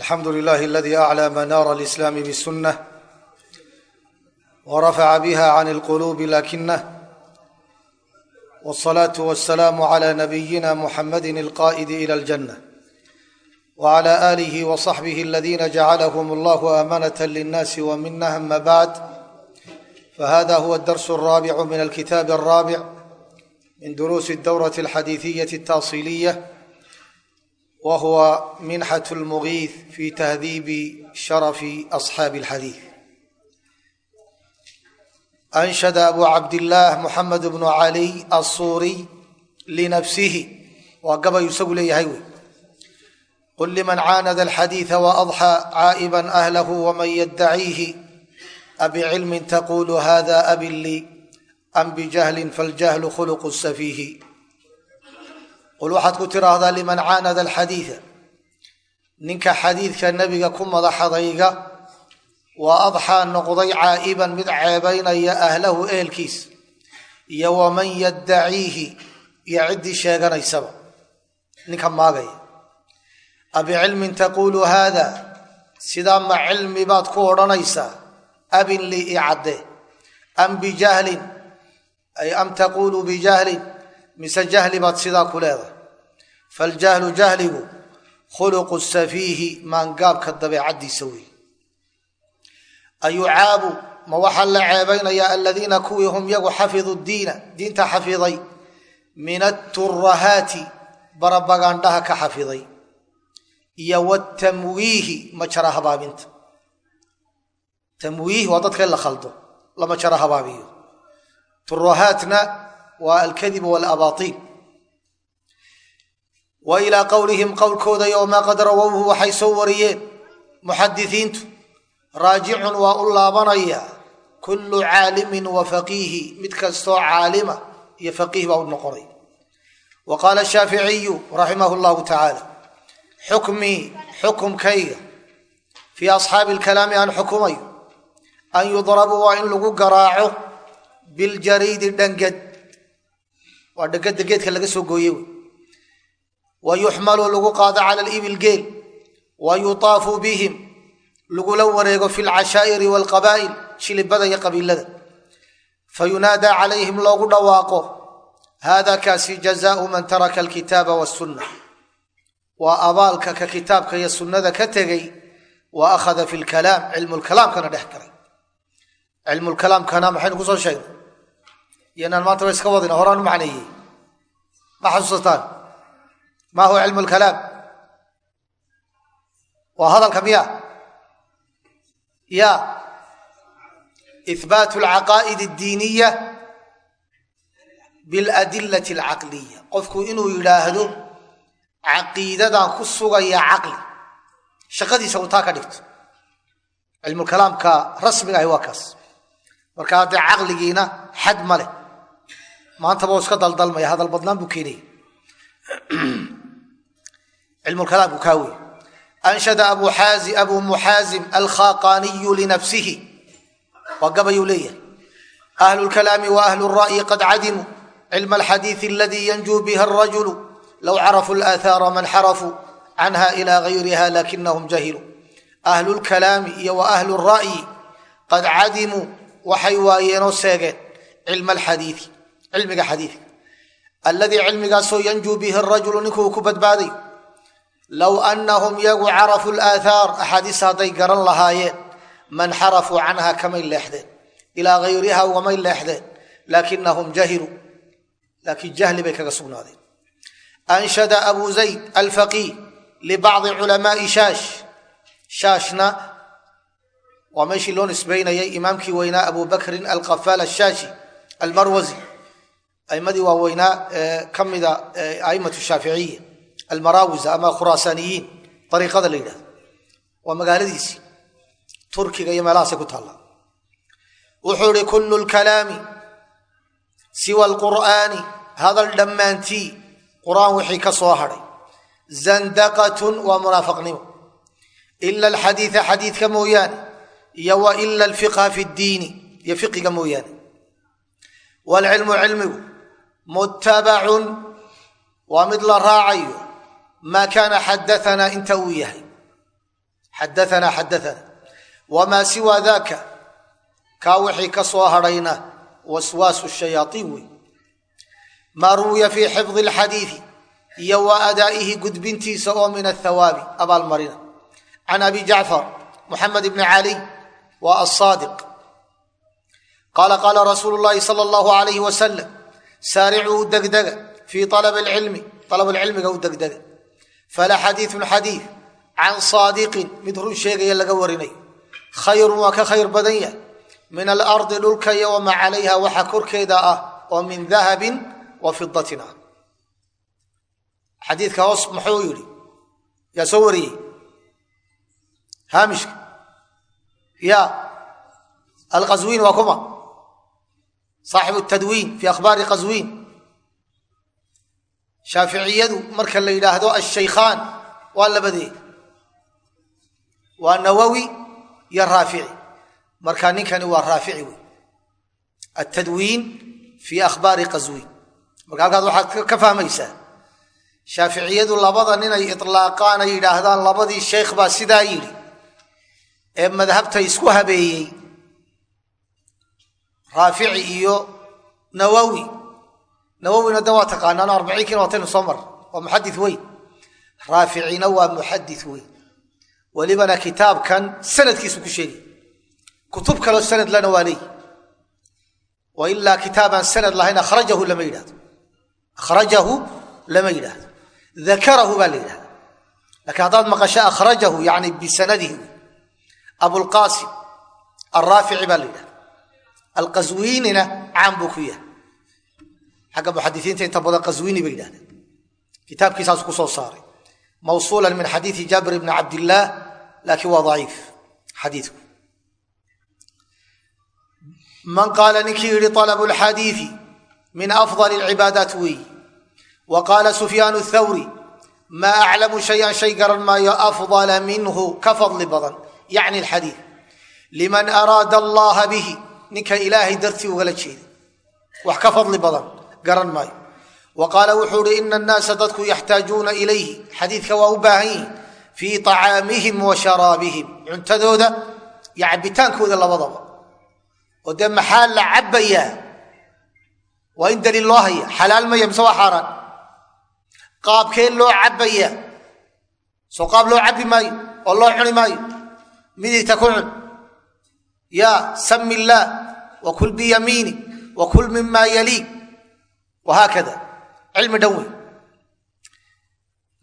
alxamdu lilahi aladi aclى manaara alislaami bsunah wrafaca biha can اlqulubi lakinah wالصlaaة wالsalaam عlى nabiyina muxamadi اlqa'idi ilى اljanة wعlى آlih وصaxbih اladina jacalahm اllah amanة lلnasi wmina ama bعd fahada huwa اdars الrabic min alkitab الrabic min duruusi اdowraة اlxadiiثiyaة الtaصiliya whuwa minxaة اlmugiith fi tahdiibi sharafi asxaabi اlxadiid anshada abu cabdillaah moxamed bnu caliy assuuriy linafsihi waa gabayuu isagu leeyahay wey qul liman caanada alxadiida waadxى caa'iba ahlahu wman yaddaciihi abicilmin taqulu hada abin lii am bijahlin faljahlu khuluqu safiihi qul waxaad ku tiraahdaa liman caanada alxadiida ninka xadiidka nebiga ku madaxadayga waa adxaa noqday caa'iban mid ceebaynaya ahlahu ehelkiisa iyo waman yaddaciihi iyo ciddii sheeganaysaba ninka maagaya abicilmin taquulu haada sidaa ma cilmi baad ku odhanaysaa abin lii i cadde am bijahlin ay am taquulu bijahlin mise jahli baad sidaa ku leedahay. Faljahlu jahligu khuluqu safiihi maangaabka dabeecaddiisa wey ayucaabu ma waxaa la ceebaynayaa aladiina kuwii hum yagu xafidu diina diinta xafiday min aturahaati barabagaandhaha ka xafiday. Iyo watamwiihi majara habaabinta. Tamwiih waa dadka in la khaldo la majara habaabiyo. Turahaatna waa alkadib walabaaiin wa ilaa qowlihim qowlkooda yowma qad rawowhu waxay soo wariyeen. Muxadisiintu raajicun waa u laabanaya kullu caalimin wa faqiihi mid kastoo caalima iyo faqiih baa u noqonay. Wa qaala shaaficiyu raximah llahu tacaala xukmii xukumkayga fii asxaabi lkalaami aan xukumayo an yudrabuu waa in lagu garaaco biljariidi dhangad waa dhangada geedka laga soo gooye wey wa yuxmalu lagu qaado cala libil geel. Wa yutaafu bihim. Lagula wareego fi lcashaa'iri walqabaa'il shilibada iyo qabiilada. Fayunaadaa calayhim loogu dhawaaqo. Hada kaasi jazaau man taraka alkitaaba wasunna waa abaalka ka kitaabka iyo sunnada ka tegey. Wa akhada fi lkalaam cilmulkalaamkana dhex galay. Cilmulkalaamkana maxaynu ku soo sheegnay iyoinaan maanta ba iska wadina horaan u macneeyey. Ma xasuusataan ma huwa cilmu lkalaam waa hadalka miya? Ya ihbaat alcaqaa'id addiiniya biladillati alcaqliya. Qofku inuu yidhaahdo caqiidadan ku sugaya caqli. Shaqadiisa uu taa ka dhigto. Cilmulkalaamka rasmiga ahi waa kaas. Marka haddee caqligiina xad ma leh maantaba oo iska daldalmaya hadal badnaan buu keenaya cilmulkalaamku kaa wey anshada abu muxaazim alkhaqaniyu linafsihi waa gabayuu leeyahay. Ahlu lkalaami wa ahlu ra'yi qad cadimuu cilma alxadiidi aladii yanjuu biha arajulu low carafuu laathaara man xarafuu canha ila gayriha lakinahum jahiluu ahlu lkalaami iyo wa ahlu ra'yi qad cadimuu waxay waayeenoo seegeen cilma alxadiidi cilmiga xadiidka. Alladii cilmigaasoo yanjuu bihi arajulu ninkuu ku badbaaday low anahum yagu carafuu laathaar axaadiis hadday garan lahaayeen man xarafuu canha kamay leexdeen ilaa gayriha ugamay leexdeen laakinahum jahiluu laakiin jahli bay kaga sugnaadeen. Anshada abu zayd alfaqiih libacdi culamaai shaash. Shaashna waa meeshii loo nisbaynayay imaamkii weynaa abu bakrin alqafaal ashaashi almarwazi aimadii waaweynaa ka mida aimatu shaaficiya almaraawisa ama khuraasaaniyiin ariiqada la yidhahdo waa magaaladiisii turkiga iyo meelahaasay ku taallaa wuxuu ihi kullu lkalaami siwa alqur'aani hadal dhammaantii qur'aan wixii ka soo hadhay zandaqatun waa munaafaqnimo ila alxadiida xadiidka mooyaane iyo wa ila alfiqha fi ddiini iyo fiqiga mooyaane waalcilmu cilmigu muttabacun waa mid la raacayo maa kaana xadaanaa inta uu yahay xadaanaa xadaana wamaa siwaa daaka kaa wixii ka soo hadhayna waswaasu shayaaiin wey maa ruwiya fii xifdi alxadiidi iyo wa adaa'ihi gudbintiisa oo min athawaabi abaalmarina can abi jacfar muxamed ibni caliy waa asaadiq qaala qaala rasuulu llaahi sala allahu alayhi wasalam saaricuu degdega fii alabi lcilmi alabulcilmiga u degdega. Fala xadiiun xadiid can saadiqin mid run sheegaya laga warinayo khayrun waa ka khayr badan yahay. Min alardi dhulka iyo wamaa calayha waxa korkeeda ah oo min dahabin wa fidatin ah xadiidka hoos muxuu yidhi? Yaa soo saaxibu tadwiin fi akhbaari qaswiin shaaficiyadu marka la yidhaahdo ashaykhaan waa labadee waa nawowi iyo raafici marka ninkani waa raafici wey atadwiin fi akhbaari qaswiin marka halkaas waxaad ka fahmaysaa shaaficiyadu labada ninay ilaaqaan ay yidhaahdaan labadii sheykh baa sidaa yidhi ee madhabta isku habeeyey raafici iyo nawowi nawowina de waa taqaanaan arbaciinkiina wataynu soo mar. Waa muxadis weyn. Raaficina waa muxadis weyn. Welibana kitaabkan sanadkiisu ku sheegay kutub kaloo sanad lana waa leeyi. Wa ilaa kitaabaan sanad lahayn akhrajahu lama yidhahdo akhrajahu lama yidhaahdo. Dakarahu baa la yidhahda lakiin haddaad maqasho akhrajahu yani bisanadihi abulqaasim alraafici baa la yidhahda alqaswiinina caan buu ku yahay. Xagga muxadisiinta inta badan qaswiini bay yidhahdeen. Kitaabkiisaasu ku soo saaray. Mawsuula min xadiidi jaabir bni cabdillaah laakiin waa daciif xadiiku man qaala ninkii yihi alabu lxadiidi min afdal alcibaadaat weeyi. Wa qaala sufyaan thawri maa aclamu shayan shay garan maayo afdala minhu ka fadli badan. Yacni alxadiid liman araada allaha bihi ninka ilaahay dartii ugala jeeda. Wax ka fadli badan garan maayo. Wa wuxuu uhi ina annaasa dadku yaxtaajuuna ilayhi. Xadiidka waa u baahan yihiin fii طacaamihim wa sharaabihim. Cuntadooda iyo cabbitaankooda labadaba. Oo dee maxaa la cabbayaa? Waa in daliil loo haya xalaal maya mise waa xaaraan. Qaabkee loo cabbayaa? Soo qaab loo cabbi maayo oo loo cuni maayo. Midigta ku cun yaa sami illaah wa kul biyamiini wa kul mima yaliik wahaakada cilmi dhan wey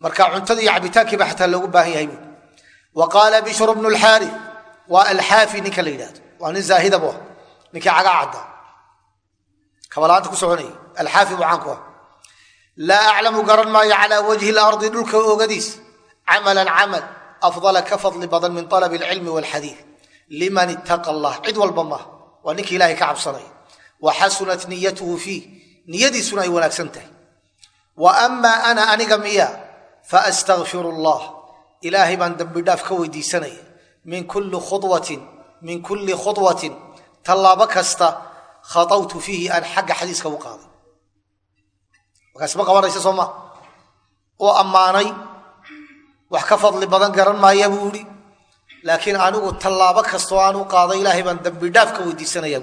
marka cuntada iyo cabitaankiiba xataa loogu baahan yahay. Bu wa qaala bishru bnu lxaari waa alxaafi ninka la yidhahdo waa nin zaahidab ah. Ninkii cagaa caddaa kabalaanta ku soconayay. Alxaafi buu caanku ah. Laa aclamu garan maayo calaa wajhi lardi dhulka oogadiis. Camalan camal afdala ka fadli badan min alabi alcilmi walxadiid liman ittaqa allah? Cid walba maaha waa ninka ilaahay ka cabsanaya wa xasunat niyatuhu fiih niyadiisuna ay wanaagsan tahay. Wa amaa ana aniga miya faastakfiru allah. Ilaahay baan dembi dhaaf ka weydiisanaya min kulli khuwatin min kulli khudwatin. Tallaabo kasta khaawtu fiihi aan xagga xadiiska u qaaday. Markaas ma qabanaysa soo maa oo ammaanay. Wax ka fadli badan garan maaya buu ihi laakiin anigu tallaabo kastoo aan u qaaday ilaahay baan dembidhaaf ka weydiisanaya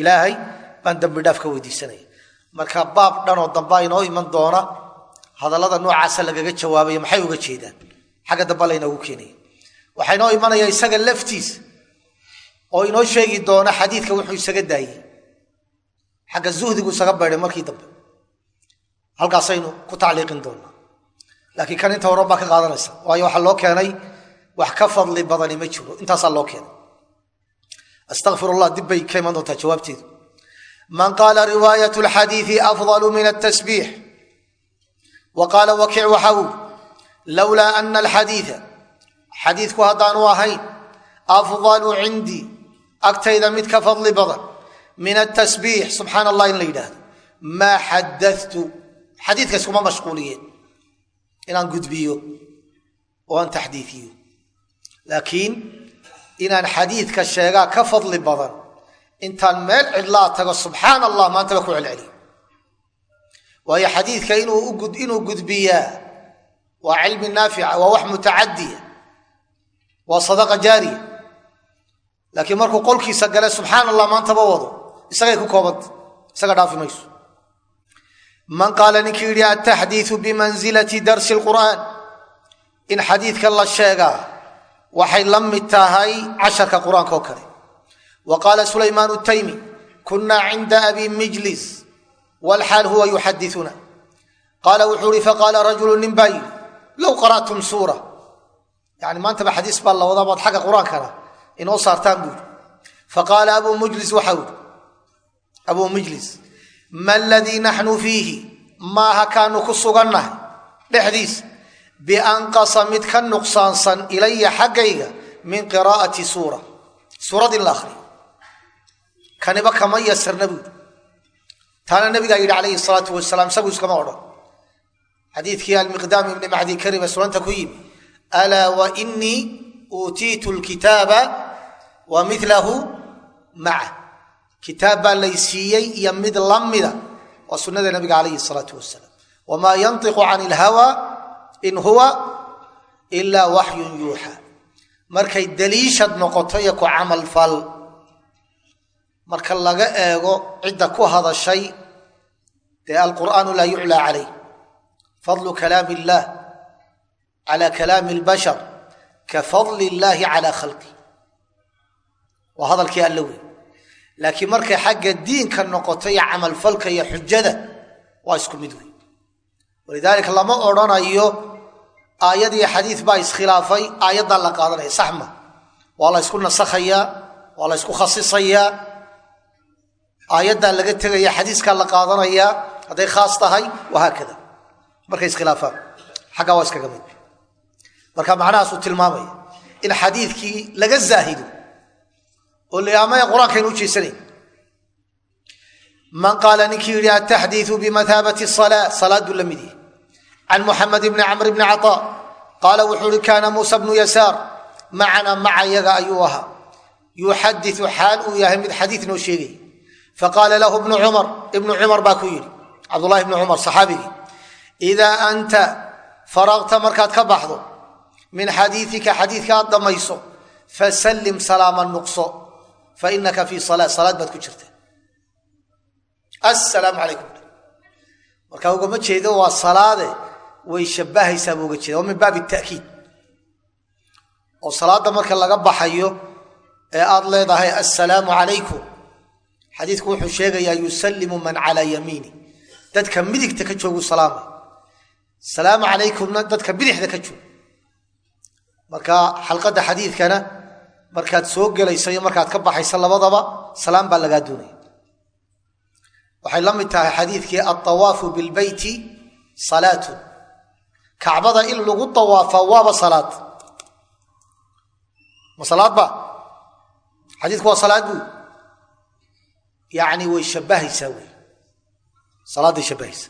ilaahay baan dembidhaaf ka weydiisanaya marka baab dhanoo dambaa inoo iman doona hadallada noocaasa lagaga jawaabaya maxay uga jeedaan? Xagga damba laynoogu keenaya. Waxaa inoo imanaya isaga laftiisa oo inoo sheegi doona xadiidka wuxuu isaga daayey xagga zuhdigu isaga baydhay markii dambe. Halkaasaynu ku tacliiqin doonaa. Laakiin kan inta horan baa ka qaadanaysa. Waayo waxaa loo keenay wax ka fadli badani ma jiro. Intaasaa loo keenay. Astaqfirullah dib bay ka iman doontaa jawaabteedu. Man qaala riwaayat lxadiidi afdalu min atasbiix wa qaala waxa uu lowlaa ana alxadiida xadiidku haddaanu ahayn afdalu cindii agtayda mid ka fadli badan min atasbiix subxaana allah in la yidhaahdo. Maa xadatu xadiidka iskuma mashquuliyeen inaan gudbiyo oo aan taxdiiiyo laakiin inaan xadiidka sheegaa ka fadli badan intaan meel cidlaa tago subxaana allah maantaba ku celceliyo waayo xadiidka inuu gudbiyaa waa cilmi naafica waa wax mutacadiya waa sadaqa jaariya laakiin markuu qolkiisa gale subxaan allah maantaba wado. Isagay ku koobanta isaga dhaafi mayso. Man qaala ninkii yidhi ataxdiiu bimansilati darsi lqur'aan in xadiidka la sheegaa waxay la mid tahay casharka qur'aanka oo kale. Wa qaala sulaymaan taymi kunaa cinda abi mijlis wlxaal huwa yuxadiuna qaala wuxuu ihi faqaala rajulu nin baa yidhi low qara'tum suura. Yani maantaba xadiis baa la wadaa baad xagga qur'aankana inoo saartaan buu yidhi. Faqaala abu mujlis waxau yidhi abuu mijlis ma ladii naxnu fiihi? Maaha kaanu ku sugannahay dhexdiisa bianqasa mid ka nuqsaansan ilaya xaggayga min qiraa'ati suura suurad in la akhriyo kaniba kama yasirna buu yidhi taana nabigaa yidhi calayhi salaatu wasalaam isagu iskama odhan xadiidkii almiqdaam ibni macdi kariba sunanta ku yimi alaa wa inii uutiitu lkitaaba wa milahu maca kitaab baa laysiiyey iyo mid la mida waa sunada nabiga calayhi salaatu wasalaam wamaa yantiqu in huwa ilaa waxyun yuuxa. Markay daliishad noqoto iyo ku camalfal marka laga eego cidda ku hadashay dee alqur'aanu laa yuclaa calayh. Fadlu kalaami illaah cala kalaami lbashar ka fadli illaahi calaa khalqi. Waa hadalkii alla wey laakiin markay xagga diinka noqoto iyo camalfalka iyo xujada waa isku mid wey walidaalika lama odrhanayo aayad iyo xadiid baa iskhilaafay. Aayaddaa la qaadanaya saxma. Waa la ysku nasakhayaa waa la ysku khasisayaa. Aayaddaa laga tegaya xadiiskaa la qaadanayaa hadday khaas tahay wahaakada markay iskhilaafaan xaggaa waa iskaga mid. Marka macnahaasuu tilmaamaya in xadiidkii laga zaahido oo laamaya qur'aankaynu u jeesanayn. Man qaala ninkii yidhi ataxdiiu bimathaabati salaa salaaduu la mid yahi can muxamed bni camr bni caطaa qaala wuxuu uhi kaana muusa bnu yasaar macana maca yaga ayuu ahaa yuxadiu xaal uu yahay mid xadiid noo sheegaya faqaala lahu ibnu cumar ibnu cumar baa ku yidhi cabdulahi bnu cumar saxaabigii idaa anta faraqta markaad ka baxdo min xadiiika xadiidka aad dhammayso fasallim salaama nuqso fainaka fii sala salaad baad ku jirta assalaamu calaykum markaa ugama jeedo waa salaade way shabbahaysaa buu uga jeeda waa min baabi ta'kiid. Oo salaadda marka laga baxayo ee aad leedahay assalaamu calaykum. Xadiidku wuxuu sheegayaa yusallimu man calaa yamiini. Dadka midigta ka joogu salaamay salaamu calaykumna dadka bidixda ka joog marka xalqadda xadiidkana markaad soo gelaysa iyo markaad ka baxaysa labadaba salaam baa lagaa doonaya. Waxay la mid tahay xadiidkii alawaafu bilbeyti salaatun kacbada in lagu awaafaa waaba salaad. Ma salaad ba? Xadiidku waa salaad buu. Yani way shabbahaysaa wey. Salaaday shabbahaysa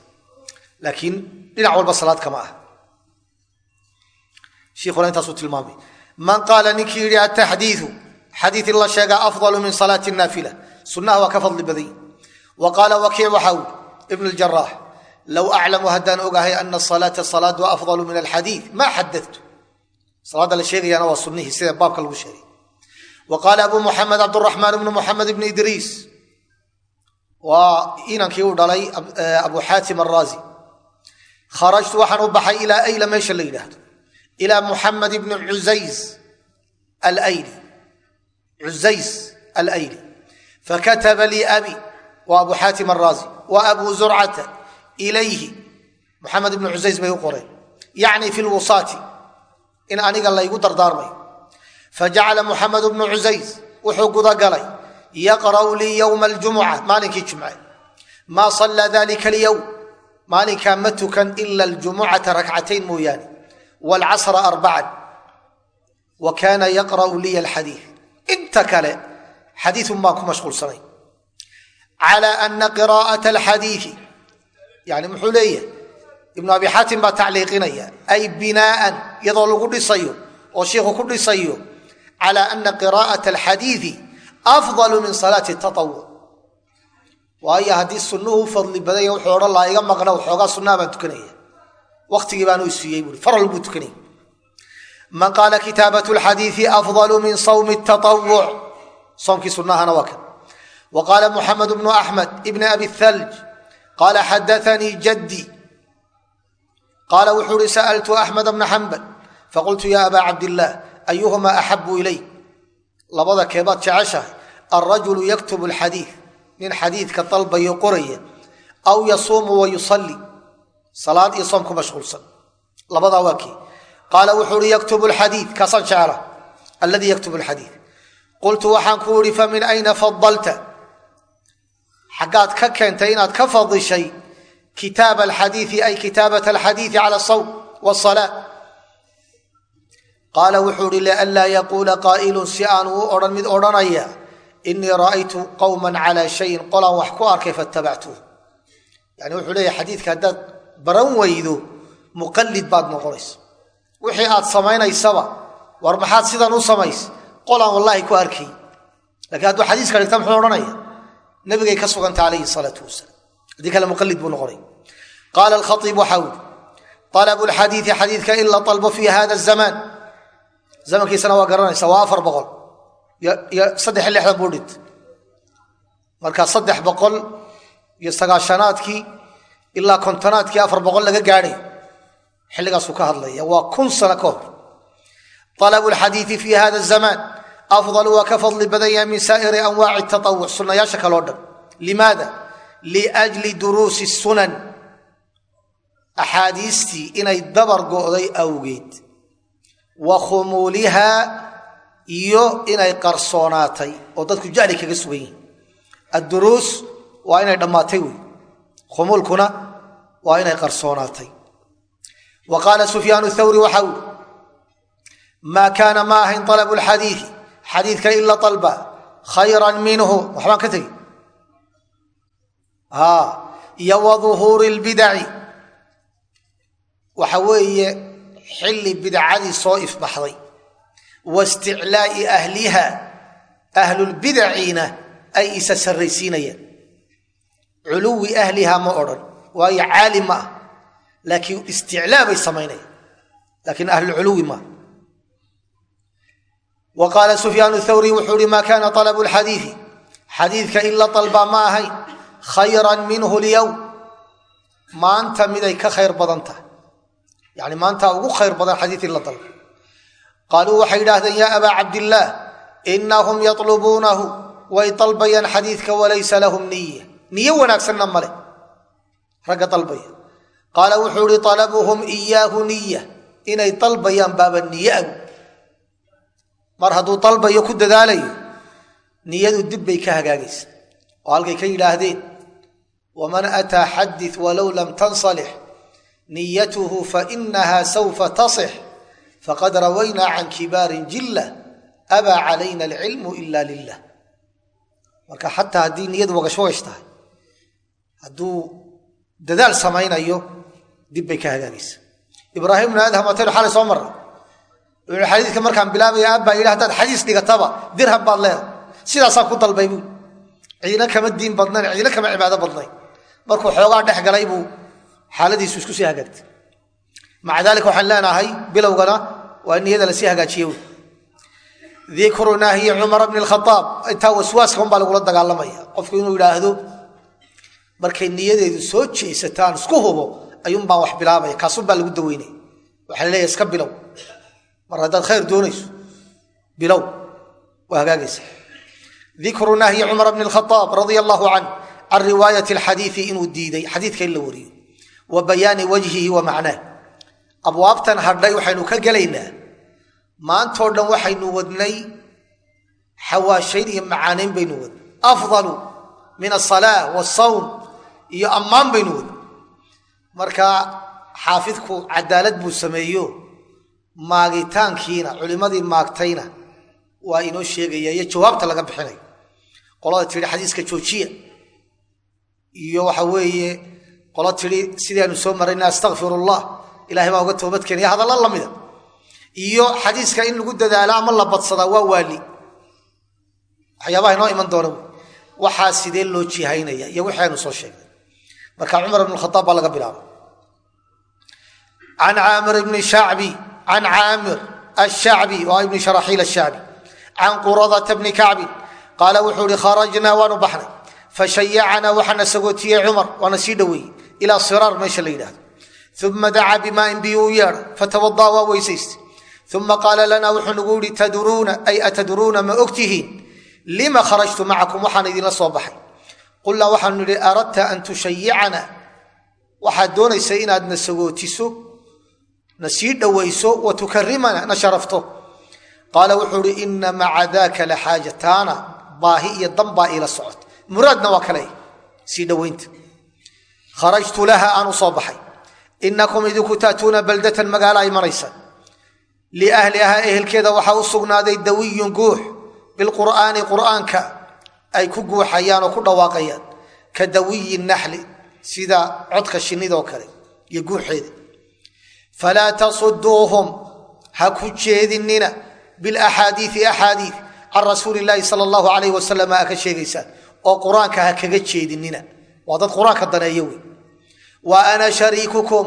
laakiin dhinac walba salaad kama ah. Shiikhuna intaasuu tilmaamay. Man qaala ninkii yidhi ataxdiiu xadiid in la sheegaa afdalu min salaati naafila. Sunnaha waa ka fadli baday wa qaala wakiic waxaa ui ibn ljaraax low aclamu haddaan ogahay ana salaata salaadu afdalu min alxadiid maa xadatu salaadda la sheegayaana waa sunnihii sida baabka lagu sheegay wa qaala abu muxamed cabduraxmaan ibnu muxamed ibni idriis waa inankii uu dhalay abu xaatim araazi kharajtu waxaan u baxay ilaa ayla meesha la yidhaahdo ilaa muxamed ibni uzays alayli cuzays alayli fakataba lii abi wa abu xaatim araazi wa abu zurcata ilayhi. Muxamed ibnu cuzays bay u qoreen. Yacni fi lwusaati in aniga laygu dardaarmayo fajacala muxamed bnu cuzays wuxuu gudagalay yaqra'u lii yowma aljumuca maalinkii jumce maa sallaa dalika alyowm maalinkaa ma tukan ila aljumucata rakcatayn mooyaane. Waalcasra arbacan wa kaana yaqra'u liya alxadiid inta kale xadiidun baan ku mashquulsanay cala ana qiraa'ata alxadiidi yani muxuu leeyahay ibnu abi xaatim baa tacliiqinaya ay binaaan iyadoo lagu dhisayo oo shiikhu ku dhisayo cala ana qiraa'ata alxadiidi afdalu min salaati tatawuc waayo haddii sunnuhu fadli badanya wuxuu odhan lahaa iga maqna waxoogaa sunnaha baan tukanaya. Wakhtigii baanu isiiyey buui faral buu tukanaya man qaala kitaabat lxadiii afضal min sawm taawuc soomkii sunahana waa kan. Wa qaala muxamed bnu axmed ibn abi qaala xadaanii jaddi qaala wuxuu uhi sa'ltu axmed bna xambal faqultu ya aba cabdillaah ayuhumaa axabu ilay labada keebaad jeceshahay alrajulu yaktubu alxadiid nin xadiidka dalbayo qoraya aw yasuumu wa yusalli salaad iyo soom ku mashquulsan labadaa waa kii qaala wuxuu uhi yaktubu lxadiid kaasaan jecla alladii yaktubu lxadiid qultu waxaan xaggaad ka keentay inaad ka fadishay kitaab alxadiii ay kitaabat alxadiidi cala asawm wsalaa qaala wuxuu ihi lianlaa yaquula qaa'ilun si aanu u odhan mid odhanaya inii ra'aytu qowman calaa shayin qolaan wax ku arkay fatabactuh yani wuxuu leeyahy xadiidka haddaad baran weydo muqallid baad noqonaysa wixii aad samaynaysaba war maxaad sidan u samaysa qolaan wallaahi ku arkay lakiin hadduu nabigay ka suganta calayhi salaau wasalaam. Haddii kale muqallid buu noqonay. Qaala alkhaiib waxaa uri alabu lxadiidi xadiidka in la dalbo fi hada zamaan. Zamankiisana waa garanaysa waa afar boqol. Iyo saddex lixdan buu dhint marka saddex boqol iyo sagaashanaadkii ilaa kontonaadkii afar boqol laga gaadhay. Xilligaasuu ka hadlaya waa kun sano ka hor. Alabu lxadiidi fi hada zamaan afdal waa ka fadli badan yahay min saa'iri anwaaci taawuc sunnayaasha kaleo dhan limaada liajli duruusi sunan axaadiistii inay dabar go'day awgeed wa khumuulihaa iyo inay qarsoonaatay oo dadku jahli kaga sugan yihiin adduruus waa inay dhammaatay wey khumuulkuna waa inay qarsoonaatay wa qaala sufyaan thawri waxaa uri maa kaana ma ahayn alabu lxadiidi xadiidka ila alba khayran minhu. Waxbaan ka tegi iyo wa duhuuri lbidaci waxa weeye xilli bidcadii soo ifbaxday. Wa isticlaa'i ahliha ahlulbidacina ay isa sarraysiinayaan culuwi ahliha ma odhan waayo caali ma ah. Laakiin isticlaa bay samaynayaan laakiin ahlulculuwi maa wa qaala sufyaan thawri wuxuu uhi maa kaana alabu lxadiidi xadiidka ila dalbaa ma ahayn khayran minhu lyowm maanta miday ka khayr badan tahay yani maanta ugu khayr badan xadiid in la dalbo qaaluu waxay yidhaahdeen yaa abaa cabdillaah inahum yatlubuunahu way dalbayaan xadiidka walaysa lahum niya niyo wanaagsanna male ragga dalbaya qaala wuxuu ihi alabuhum iyaahu mar hadduu dalbayo ku dadaalayo niyadu dib bay ka hagaagaysa. Oo halkay ka yidhaahdeen waman ataa xadit walow lam tansalix niyatuhu fainaha saufa tasix faqad rawaynaa can kibaarin jilla abaa calayna alcilmu ila lilah marka xataa haddii niyadu wagashwagash tahay hadduu dadaal samaynayo dib bay ka hagaagaysa. Ibraahim bnu adham ataynu xalay soo wuxuu xadiidka markaan bilaabaya abbaa yidhi hadaad xadiis dhigataba dirham baad leedahay. Sidaasaan ku dalbay buu. Ciidina kama diin badnayn ciidina kama cibaado badnayn. Markuu xoogaa dhex galay buu xaaladiisu isku sii hagaagtay. Maca daalika waxaan leenahay bilowgana waa in niyada la sii hagaajiye wy dikru nahyi cumar bni khaaab intaa waswaaska unbaa lagula dagaalamaya. Qofku inuu yidhaahdo markay niyadeedu soo jeesataan isku hubo ayuunbaan wax bilaabaya kaasunbaa lagu daweynaya waxaa laleeya iska bilow mar haddaad khayr doonayso bilow waa hagaagaysa. Dikru nahyi cumar bni khaaab radia allahu canh can riwaayat alxadiii inuu diiday xadiidka in la wariyo. Wa bayaani wajhihi wa macnaah abwaabtan hadhay waxaynu ka gelaynaa maantoo dhan waxaynu wadnay xawaashayn iyo macaanayn baynu wadnay. Afdalu min asalaa wasawm iyo ammaan baynu wadnay. Marka xaafidku cadaalad buu sameeyo maagitaankiina culimmadii maagtayna waa inoo sheegaya iyo jawaabta laga bixinayo qolada tidhi xadiiska joojiya. Iyo waxa weeye qolo tidhi sidaanu soo marayna astakfir ilahay baa uga toobad keenaya hadalla lamida. Iyo xadiiska in lagu dadaalo ama la badsadaa waa waali. Waxyaabaha inoo iman doona waxaa sidee loo jihaynaya iyo wixii soo sheegnay. Marka cumar ibn khaaab baa laga bilaabay. Can caamir ibni shacbi can caamir ashacbi waa ibni sharaxiil ashacbi can quradata bni kacbin qaala wuxuu ihi kharajnaa waanu baxnay fashayacanaa waxaana sagootiyey cumar waana sii dhoweeyey ilaa siraar meesha la yidhahdo uma dacaa bimaain biyu u yeedha fatawada'a waa weysaystay uma qaala lanaa wuxuu nagu yihi tadruuna ay atadruuna ma ogtihiin lima kharajtu macakum waxaan idinla soo baxay qulnaa waxaanu aradta an tushayicana waxaad doonaysa inaad na sagootiso na sii dhowayso na sharafto. Qaala wuxuu ihi ina maca daaka la xaaja taana baahi iyo danbaa iila socota muraadna waa kale. Sii dhowaynta kharajtu laha aan u soo baxay. Inakum idinku taatuuna baldatan magaalo ay maraysaan liahlihaa ehelkeeda waxaa u sugnaaday dawiyun guux. Bilqur'aani qur'aanka ay ku guuxayaan oo ku dhawaaqayaan. Ka dawiyi naxli sida codka shinnidoo kale iyo guuxeeda falaa tasuduuhum ha ku jeedinina bilaxaadiii axaadii can rasuuli illaahi sala allahu alayh wasalam aa ka sheegaysaan oo qur'aanka ha kaga jeedinina waa dad qur'aanka daneeyo wey wa ana shariikukum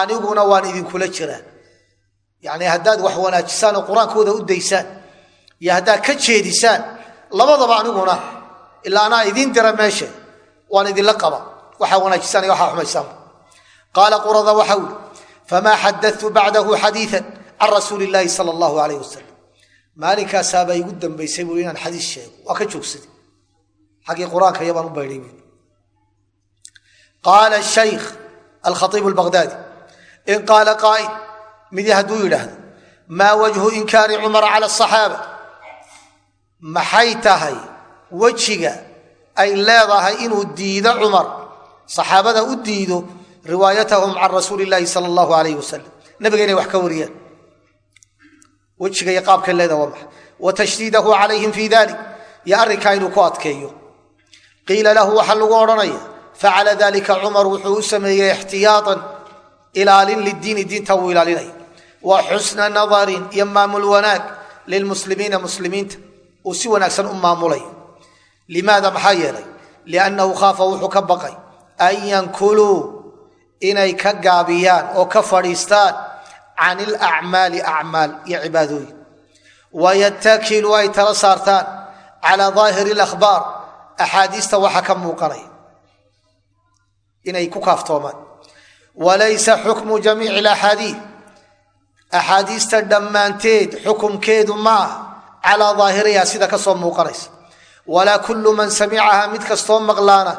aniguna waan idinkula jeedisaan labadaba aniguna ilaa anaa idiin dira meesha waan idinla qaba waxaa wanaajisaan iyo waxaa xumaysaanba qaala qurada waxau ihi famaa xadatu bacdahu xadiian can rasuuli illaahi sala allahu alayh wasalam maalinkaasaabaa igu dambaysay bui inaan xadiis sheego waa ka joogsaday xaggii qur'aanka iyabaan u baydhay buui qaala shaykh alkhaiib albaqdaadi in qaala qaa'il midi hadduu yidhaahdo maa wajhu inkaari cumara cala asaxaaba maxay tahay wejiga ay leedahay inuu diido cumar saxaabada u diido riwaayatahum can rasuuli illaahi sala allahu alayh wasalam nabiga inay wax ka wariyaan wejiga iyo qaabkay leedaha waa wa tashdiidahu calayhim fii dalik iyo arrinkaa inuu ku adkeeyo. Qiila lahu waxaa lagu odhanaya facala dalika cumar wuxuu u sameeyey ixtiyaaan ilaalin lidiini diinta wuu ilaalinaya. Wa xusna nadarin iyo maamul wanaag lilmuslimiina muslimiinta. Uu si wanaagsan u maamulayo. Limaada maxaa yeelay? Liannahu khaafa wuxuu ka baqay an yankuluu inay ka gaabiyaan oo ka fadhiistaan can ilacmaali acmaal iyo cibaadooyin. Wayatakiluu ay tala saartaan calaa daahiri alakhbaar. Axaadiista waxa ka muuqanaya inay ku kaaftoomaan. Walaysa xukmu jamiici alaxaadiid axaadiista dhammaanteed xukumkeedu ma aha. Calaa daahiriha sida ka soo muuqanaysa walaa kullu man samicaha mid kastoo maqlaana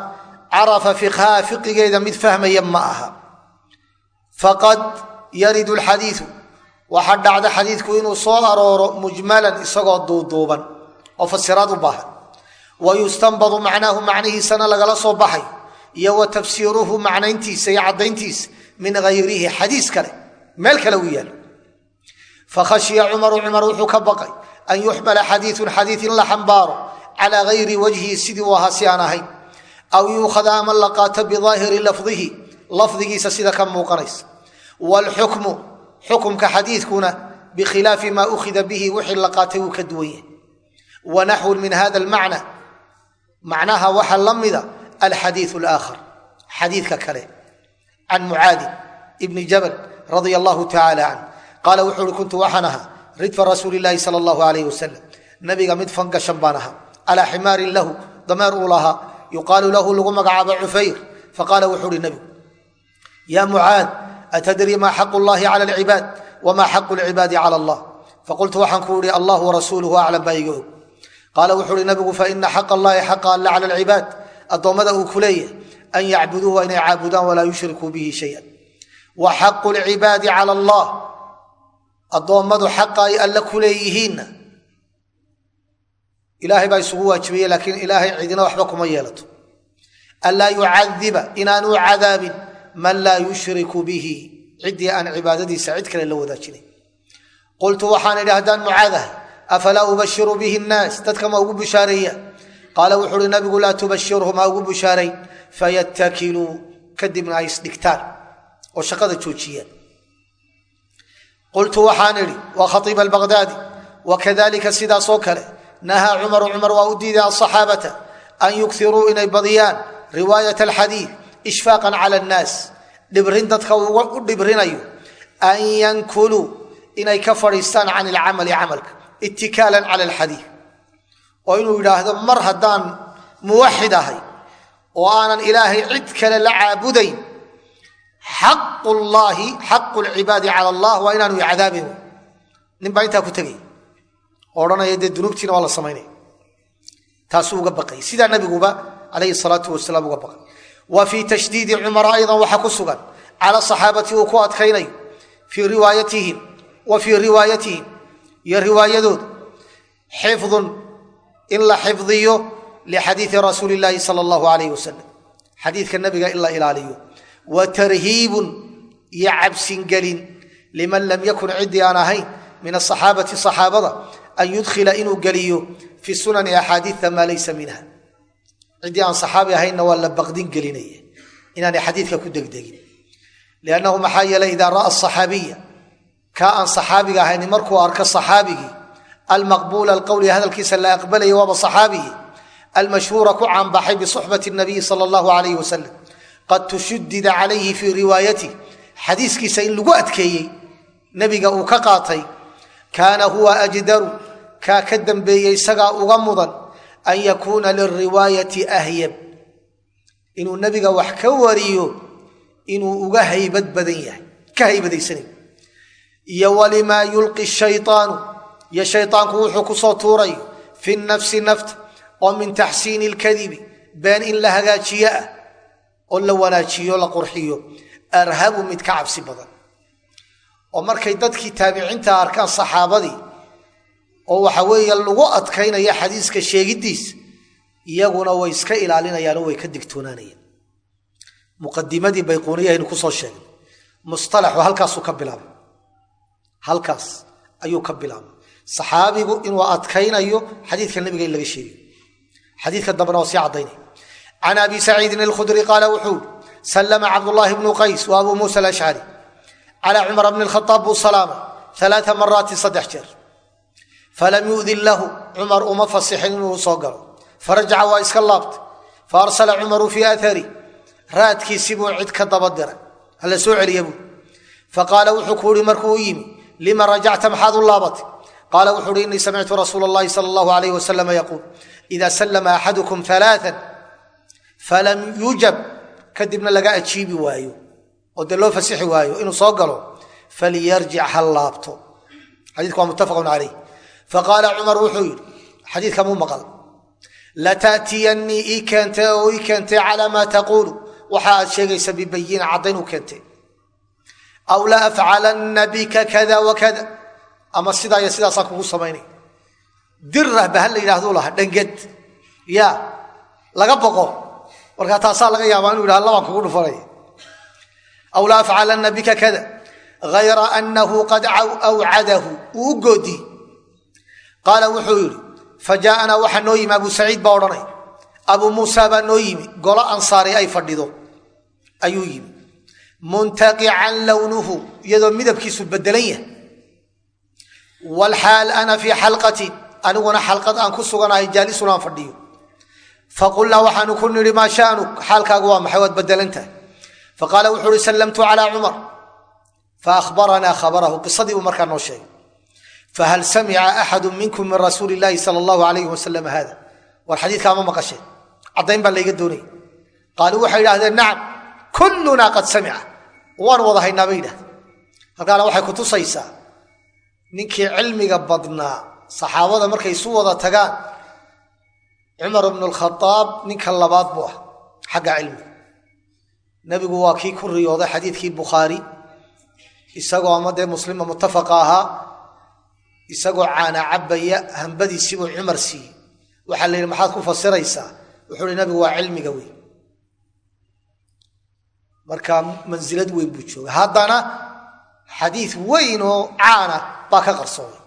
carafa fiqhaha fiqigeeda mid fahmaya ma aha faqad yaridu alxadiidu waxaa dhacda xadiidku inuu soo arooro mujmalan isagoo duuduuban oo fasiraad u baahan wa yustanbadu macnaahu macnihiisana lagala soo baxay iyo wa tafsiiruhu macnayntiisa iyo caddayntiisa min hayrihi xadiis kale meel kale uu yaalo fakhashiya cumaru cumar wuxuu ka baqay an yuxmala xadiiun xadiid la xambaaro calaa hayri wajhihi sidii ahaa si aan ahayn aw yuukhada ama la qaato bidaahiri lafdihi lafdigiisa sida ka muuqanaysa wlxukmu xukumka xadiidkuna bikhilaafi maa ukhida bihi wixii la qaatay wuu ka duwan yahay wa naxwun min hada almacna macnaha waxaa la mida alxadiiu alaakhar xadiidka kale can mucaadin ibni jabal radia allahu tacaala canh qaala wuxuu uhi kuntu waxaan ahaa ridfa rasuuli illaahi sala allahu alayh wasalam nabiga mid fangashan baan ahaa calaa ximaarin lahu dameer uu lahaa yuqaalu lahu lagu magacaabo cufayr faqaala wuxuu uhi nabigu ya mucaad atadri ma xaqu llahi cala alcibaad wama xaqu lcibaadi cala allah faqultu waxaan ku ihi allah warasuuluhu aclam baa iga og qaala wuxuu ihi nabigu faina xaqa allahi xaqa alla cala alcibaad addoommada uu ku leeyahay an yacbuduuhu inay caabudaan walaa yushrikuu bihi shaya wa xaqu lcibaadi cala allah addoommadu xaqa ay alle ku leeyihiinna ilaahay baa isugu waajibaye laakiin ilaahay cidina waxba kuma yeelato. Anlaa yucadiba inaanu cadaabin man laa yushriku bihi. Ciddii aan cibaadadiisa cid kale la wadaajinay. Qultu waxaan idhi haddaan mucaadahay afalaa ubashiru bihi nnaas? Dadka ma ugu bushaareeya qaala wuxuu uhi nabigu laa tubashirhum ha ugu bushaarayn. Fayatakiluu kadibna ay isdhigtaan oo shaqada joojiyaan. Qultu waxaan idhi waa khaiib albaqdaadi wakadalika sidaasoo kale nahaa cumaru cumar waa u diiday asaxaabata an yukiruu inay badiyaan riwaayat alxadiid ishfaaqan cala annaas dhibrin dadka u dhibrinayo an yankuluu inay ka fadhiistaan can ilcamali camalka itikaalan cala alxadiid oo inuu yidhaahdo mar haddaan muwaxid ahay oo aanan ilaahay cid kale la caabudayn xaqu llaahi xaqu lcibaadi waa inaanu icadaabin odhanaya dee dunuubtiina waa la samaynaya taasuu uga baqay. Sidaa nabiguba calayhi salaatu wasalaam uga baqay. Wa fii tashdiidi cumara aydan waxaa ku sugan. Cala saxaabati uu ku adkaynayo fii riwaayatihim. Wa fii riwaayatihim. Iyo riwaayadooda xifdun. In la xifdiyo lixadiidi rasuuli llaahi sala allahu alayh wasalam xadiidka nabiga in la ilaaliyo. Wa tarhiibun. Iyo cabsingelin. Liman lam yakun ciddii aan ahayn min asaxaabati saxaabada an yudkhila inuu geliyo fi sunani axaadiia maa laysa minha. Ciddii aan saxaabi ahaynna waa la baqdin gelinaya inaanay xadiidka ku degdegin. Liannahu maxaa yeelay idaa ra'a asaxaabiya kaa aan saxaabiga ahayni markuu arko saxaabigii almaqbuula alqowli hadalkiisa la aqbalaya waaba saxaabigii almashhuura ku caanbaxay bisuxbati nabiyi sala allahu alayh wasalam qad tushudida calayhi fii riwaayatih xadiiskiisa in lagu adkeeyey nebiga uu ka qaatay kaana huwa ajdaru kaa ka dambeeyey isagaa uga mudan an yakuuna liriwaayati ahyab. Inuu nebiga wax ka wariyo inuu uga haybad badan yahay ka haybadaysanay. Iyo walimaa yulqi shayaanu iyo shaydaanku wuxuu ku soo tuurayo fi nafsi nafta oo min taxsiini lkadibi been in la hagaajiyo ah oo la wanaajiyo la qurxiyo arhabu mid cabsi badan oo markay dadkii taabiciinta arkaan saxaabadii oo waxa weeye lagu adkaynaya xadiiska sheegiddiisa iyaguna way iska ilaalinayaan oo way ka digtoonaanayaan. Muqadimadii bayquuniyahaynu ku soo sheegay mustalaxu halkaasuu ka bilaabay. Halkaas ayuu ka bilaabay. Saxaabigu inuu adkaynayo xadiidka nabiga in laga sheegayo xadiidka dambena waa sii caddaynaya can abi saciidin alkhudri qaala wuxuu sallama cabdullaahi bnu qays wa abuu muusa alashcari calaa cumar bni lkhaaab buu salaamay alaaa maraatin saddex jeer falam yudin lahu cumar uma fasixin inuu soo galo farajaca waa iska laabtay fa arsala cumaru fii aari raadkiisii buu cid ka daba diray hala soo celiya buu faqaala wuxuu ku uhi markuu u yimi lima rajacta maxaad u laabatay qaala wuxu uhi inii samictu rasuula اllahi ajiibi waayo oo dee loo fasixi waayo inuu soo galo falyarjic ha laabto. Xadiiku waa muttafaqun calayh. Faqaala cumar wuxuu yidhi xadiidka muu maqal? Lata'tiyannii ii keentay oo ii keentay calaa maa taquulu. Waxa aad sheegaysa bibayina caddayn u keentay aw la afcalanna bika kada wa ama sidaa iyo sidaasaan kugu samaynay dirah ba ha la yidhahduu laha dhanged. Ya laga boqo. Markaa taasaa laga yaabaa inuu yidhahdo labaan kugu dhufanaya aw la afcalanna bika kada hayra annahu qad awcadahu uu u goodiyey qaala wuxuu yidhi fajaa'anaa waxaa noo yimi abu saciid baa odhanay abuu muusa baa noo yimi golo ansaari ay fadhido ayuu yimi muntaqican lownuhu iyadoo midabkiisu bedelan yahay walxaal ana fii xalqatin aniguna xalqad aan ku suganahay jaalisun aan fadhiyo faqulnaa waxaanu faqaala wuxuu uhi sallamtu calaa cumar faahbaranaa khabarahu qisadii buu markaa noo sheegay fahal samica axadu minkum min rasuuli illaahi sala allahu alayhi wasalam hada war xadiidkaa ma maqasheen caddayn baa layga doonaya qaaluu waxay yidhahdeen nacam kullunaa qad samica waan wada haynaa bay yidhahdeen halkaana waxay ku tusaysaa ninkii cilmiga badnaa saxaabada markay isu wada tagaan cumar bnu lkhadaab ninka labaad buu ah xagga nebigu waa kii ku riyooday xadiidkii bukhaari isagoo ama dee muslima muttafaqa ahaa isagoo caana cabaya hambadiisiibuu cumar siiyey. Waxaa la yidhi maxaad ku fasiraysaa? Wuxuu hi nabigu waa cilmiga weyn. Marka mansilad weyn buu jooga haddana xadiid weyn oo caana baa ka qarsoomay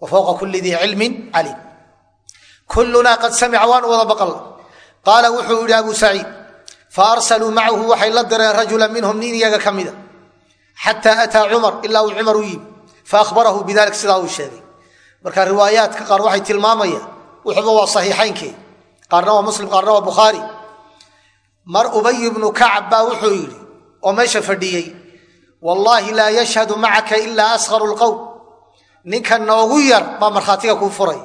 wa kulli dii cilmin caliim. Kullunaa qad samica waanu wada baqalna qaala wuxuu yidhi abu saciid fa arsaluu macahu waxay la direen rajula minhum nin iyaga ka mida xataa ataa cumar ilaa uu cumar u yimi faahbarahu bidalik sidaa uu sheegay marka riwaayaadka qaar waxay tilmaamayaan wuxuba waa saxiixaynkee qaarna waa muslim qaarna waa bukhaari mar ubay ibnu kacab baa wuxuu yidhi oo meesha fadhiyey wallaahi laa yashhadu macaka ilaa asqaru lqowm ninka noogu yar baa markhaatiga kuu furay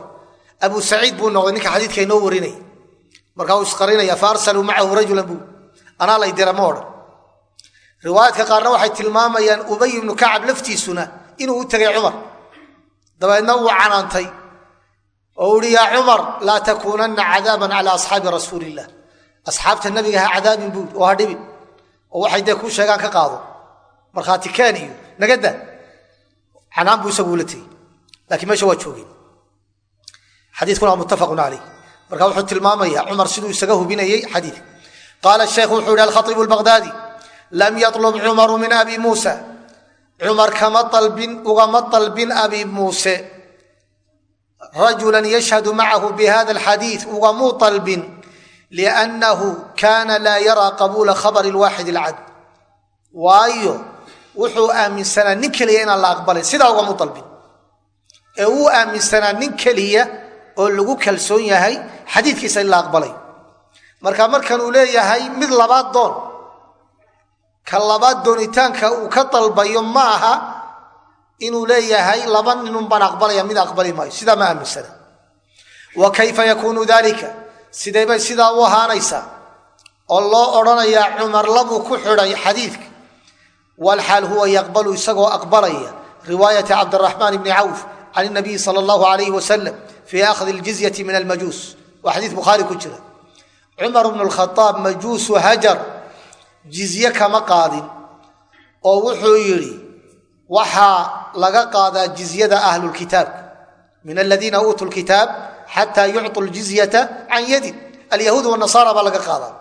abu saciid buu noqday ninka xadiidka inoo warinaya markaa uu isqarinaya fa arsaluu macahu rajulan buu anaa lay dira ma odhan. Riwaayaadka qaarna waxay tilmaamayaan ubay ibnu kacab laftiisuna inuu u tegay cumar. Dabeedna uu canaantay oo uhi yaa cumar laa takuunanna cadaaban cala asxaabi rasuuli illah asxaabta nabiga ha cadaabin buu oo ha dhibin oo waxay dee kuu sheegaan ka qaado. Markhaati keen iyo nagada canaan buu isagu ula tegey lakiin meesha waa joogeen xadiikuna waa muttafaqun caleyh marka wuxuu tilmaamaya cumar siduu isaga hubinayey xadiidka qaala sheekhu wuxuu yihi alkhaibu lbaqdaadi lam yatlub cumaru min abi muusa cumar kama albin ugama dalbin abi muuse rajulan yashhadu macahu bihada alxadiid ugamuu dalbin liannahu kaana laa yaraa qabuula khabari lwaaxid alcad waayo wuxuu aaminsanaa nin keliya inaan la aqbalin sidaa ugamu dalbin ee uu aaminsanaa nin keliya oo lagu kalsoon yahay xadiidkiisa in la marka markan uu leeyahay mid labaad doon ka labaad doonitaanka uu ka dalbayo ma aha inuu leeyahay laba ninun baan aqbalaya mid aqbali maayo. Sidaa ma aaminsana? Wa kayfa yakuunu dalika sidee bay sidaa u ahaanaysaa oo loo odhanayaa cumar labuu ku xidhay xadiidka walxaal huwa yaqbalu isagoo aqbalaya. Riwaayata cabdiraxmaan bni cawf can nabiyi sal allahu alayh wasalam fii akhdi ljizyati min almajuus waa xadiis bukhaari ku jira cumar bnu lkhaaab majuusu hajar jizye kama qaadin oo wuxuu yidhi waxaa laga qaadaa jizyada ahlulkitaabka min aladiina uutuu lkitaab xataa yucطu ljizyata can yadin. Alyahuud wanasaara baa laga qaadaa.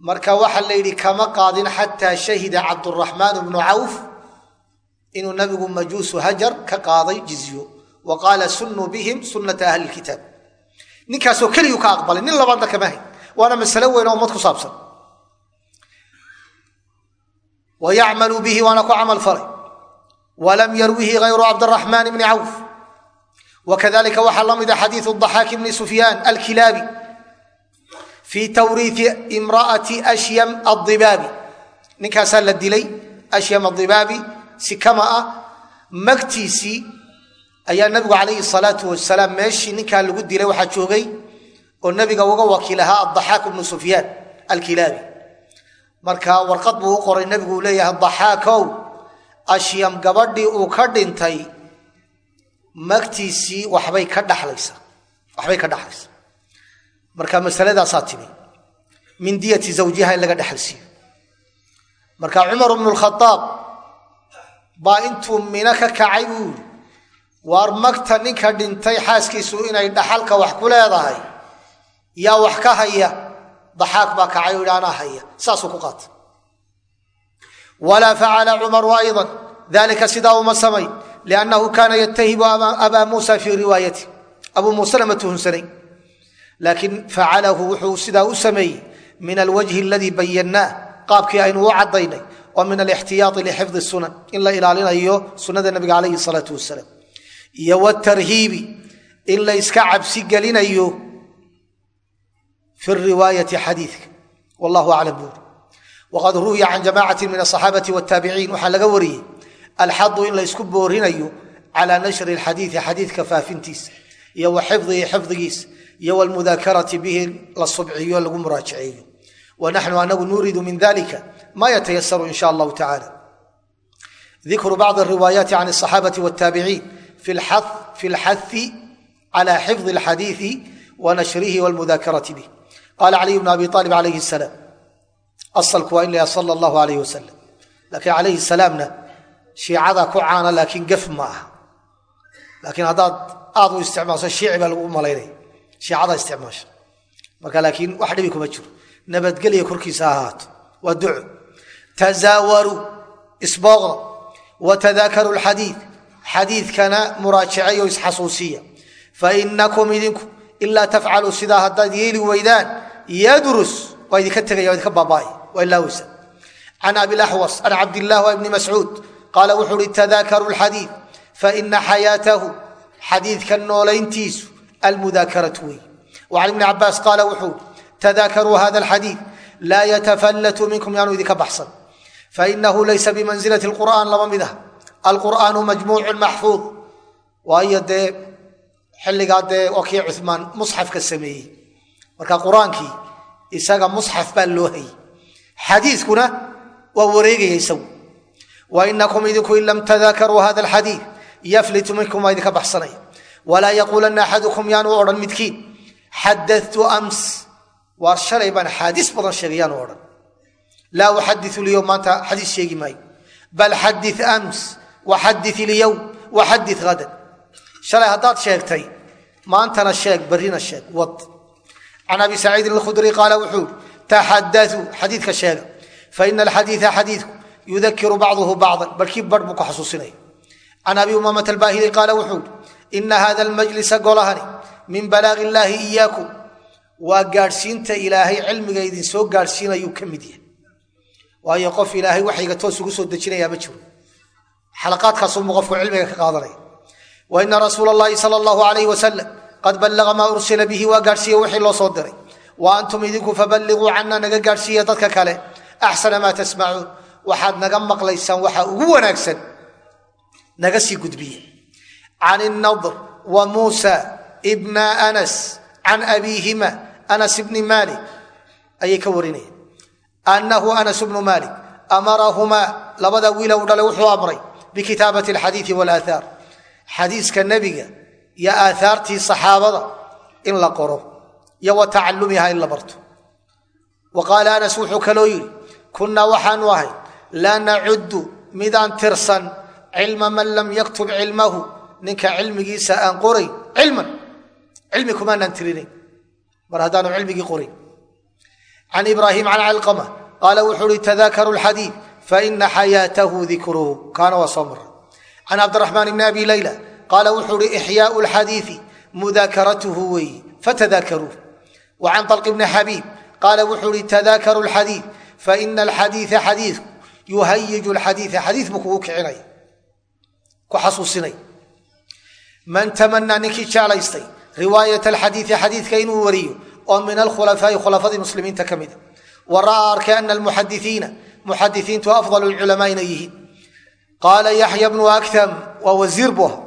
Marka waxaa la yidhi kama qaadin xataa shahida cabduraxmaan bnu cawf inuu nabigu majuusu hajar ka qaaday jizyo wa qaala sunnuu bihim sunnata ahli lkitaab ninkaasoo keliyu ka aqbalay nin labaadna waana masalo weyn oo ummad ku saabsan. Wa yacmalu bihi waana ku camal falay walam yarwihi hayru cabdiraxmaan bni cawf wakadalika waxaa la mida xadiiu daxaaki bni sufyaan alkilaabi fii tawriii imraati ashyam adibaabi ninkaasaa la dilay ashyam adibaabi si kama ah magtiisii ayaa nabigu calayhi salaau wasalaam meeshii ninkaa lagu dilay waxaa joogay oo nabiga uga wakiil ahaa adaxaak bnu sufyaan alkilaabi. Marka warqad buu u qoray nabigu uu leeyahay daxaakow ashyam gabadhii uu ka dhintay magtiisii waxbay ka dhaxlaysaa waxbay ka dhaxlaysaa marka masaladaasaa timi min diyati zawjiha in laga dhexalsiiyo marka cumar bnu lkhaaab baa intuu mino ka kacay buu yidhi waar magta ninka dhintay xaaskiisu inay dhaxalka wax ku leedahay yaa wax ka haya daxaak baa kacay o anaa haya. Saasuu ku qaatay. Walaa facala cumaru ayضa dalika sidaa uma samay liannahu kaana yatahibu abaa muusa fii riwaayati. Abuu muuse lama tuhunsanay. Laakiin facalahu wuxuu sidaa u sameeyey min alwajhi aladii bayannaah qaabkii aynu u caddaynay oo min alixtiyaai lixifdi sunan in la ilaalinayo sunnada nabiga calayhi salaau wasalaam. Iyo wtarhiibi in la yska cabsi gelinayo fi riwaayati xadiidka wallahu aclam buuri waqad ruwiya can jamacati min asaxaabati wataabiciin waxaa laga wariyey alxadu in la ysku boorinayo cala nashri alxadiidi xadiidka faafintiisa iyo wa xifdihi xifdigiisa iyo wlmudaakarati bihi la subciyo lagu muraajaceeyo wa naxnu anagu nuriidu min dalika ma yatayasaru in sha allahu tacala dikru bacdi riwaayaati can asaxaabati wataabiciin fi lxahi cala xifdi alxadiidi wa nashrihi wlmudaakarati bih qaala caliy bnu abi aalib alayhi salaam asalku waa in la sala allahu alayh wasalam laakiin calayhi salaamna shiicada ku caana laakiin gef ma aha laakiin haddaad aad u isticmaalso shiici baa lagu malaynaya shiicada isticmaasha marka laakiin wax dhibi kuma jiro nabadgelya korkiisa ha ahaato waa duco tazaawaruu isbooqda wa tadaakaru lxadiid xadiidkana isxasuusiya haddaad yeeli weydaan yadrus waa idinka tegaya waa idinka baaba'ay waa ilaaweysa can abilaxwas an cabdilah wa ibni mascuud qaala wuxuu uhi tadaakaru lxadiid faina xayaatahu xadiidka noolayntiisu almudaakaratu wey wa can ibni cabaas qaala wuxuu tadaakaruu hada alxadiid laa yatafallatu minkum yaanu idinka baxsan fainahu laysa bimansilati qur'aan laba mid ah alqur'aanu majmuucun maxfuud waayo dee xilligaa dee waa kii cumaan musxafka sameeyey marka qur'aankii isaga musxaf baa loo hayey xadiikuna waa wareegaya isagu wainakum idinku in lam tadakaruu hada alxadii yaflitu minkum waa idinka baxsanaya walaa yaquulanna axadukum yaanu odhan midkiin. Xadatu ams. Waar shalay baan xaadis badan sheegay yaanu odhan. Laa uxadiu lyowm maanta xadiis sheegi maayo. Bal xadi ams waxadi ilyowm waxadi hadan shalay haddaad sheegtay maantana sheeg barrina sheeg wad can abi saciidin alkhudri qaala wuxuu i taxadauu xadiidka sheega faina alxadiia xadiidku yudakiru bacduhu bacdan barkii barh buu ku xasuusinaya can abi umaamata albaahili qaala wuxuu i ina hada almajlisa golahani min balaagi illaahi iyaakum waa gaadhsiinta ilaahay cilmiga idin soo gaadhsiinayuu ka mid yahay waayo qof ilaahay waxayga toos ugu soo dejinayaa ma jiro xalaqaadkaasumuu qofku cilmiga ka qaadanaya wa qad ballaga maa ursila bihi waa gaadhsiiye wixii loo soo diray wa antum idinku faballiguu cana naga gaadhsiiya dadka kale axsana maa tasmacuun waxaad naga maqlaysaan waxaa ugu wanaagsan naga sii gudbiye can inadr wa muusa bna anas can abiihima anas bni maalik ayay ka warinayaan annahu anas bnu maalik amarahumaa labada wiila u dhalay wuxuu amray bikitaabati alxadiidi walaaaar xadiiska nebiga iyo aaaartii saxaabada in la qoro iyo wa tacalumiha in la barto. Wa qaala anas wuxuu kaloo yidhi kunnaa waxaanu ahay laa nacuddu midaan tirsan cilma man lam yaktub cilmahu ninka cilmigiisa aan qorayn cilman cilmi kumaanaan tirinayn mar haddaanu cilmigii qorayn can ibraahim can calqama qaala wuxuu uhi tadaakaru lxadiid faina xayaatahu dikruhu. Kaana waa soo mara can cabdiraxmaan bni abi layla qaala wuxuu uhi ixyaau lxadiidi mudaakaratuhu weeyi fatadaakaruuh wa can طalq bni xabiib qaala wuxuu uhi tadaakaru lxadiid faina alxadiia xadiidku yuhayiju lxadiia xadiid buu kugu kicinaya ku xasuusinay man tamanaa ninkii jeclaystay riwaayat alxadiidi xadiidka inuu wariyo oo min alkhulafaai khulafadii muslimiinta ka mida wa ra'aa arkay ana almuxadisiina muxadisiintu afdal lculamaa inay yihiin qaala yaxya bnu aktam waa wasiir bu aha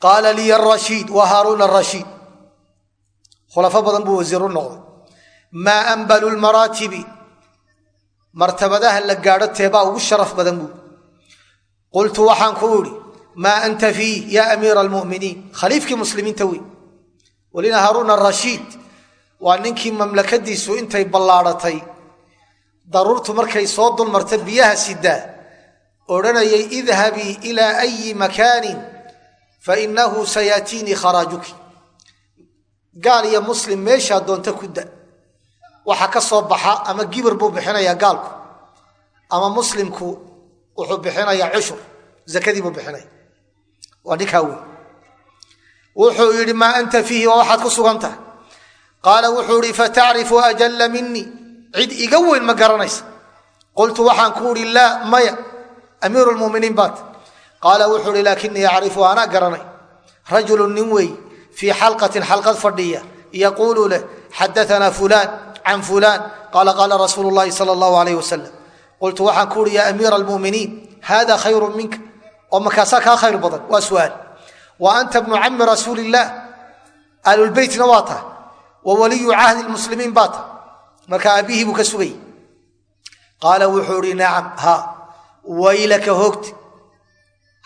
qaala liya rashiid wa haaruun arashiid khulafo badan buu wasiir u noqday maa anbalu lmaraatibi martabadaha la gaadho teebaa ugu sharaf badan buu qultu waxaan ku idhi maa anta fiih yaa amiira almuminiin khaliifkii muslimiinta wey welina haaruun arashiid waa ninkii mamlakadiisu intay ballaadhatay daruurtu markay soo dulmarta biyaha sidaa odhanayay idhabii ilaa ayi makaanin fainahu sayaatiinii kharaajuki gaal iyo muslim meeshaa doonta ku da waxa ka soo baxa ama gibir buu bixinayaa gaalku ama muslimku wuxuu bixinayaa cushur zakadii buu bixinaya waa ninkaa wey wuxuu yidhi maa anta fiihi waa waxaad ku sugan tahay qaala wuxuu ihi fatacrifu ajalla minii cid iga weyn ma garanaysa qultu waxaan ku laa maya amiiru qaala wuxuu ihi laakinii acrifu anaa garanay. Rajulu nin wey fii xalqatin xalqad fadhiya yaquulu leh xadaanaa fulaan can fulaan. Qaala qaala rasuulu llahi sala allahu alayh wasalam qultu waxaan ku uhi yaa amiira almuminiin hada khayru minka? Oo makaasaa kaa khayr badan. Waa su'aal. Wa anta bnu cami rasuuli illaah ahlulbeytna waa tahay wa waliyu cahdi lmuslimiin baa tahay marka aabbihii buu ka sugayay qaala wuxuu ihi nacam ha waylaka hoogti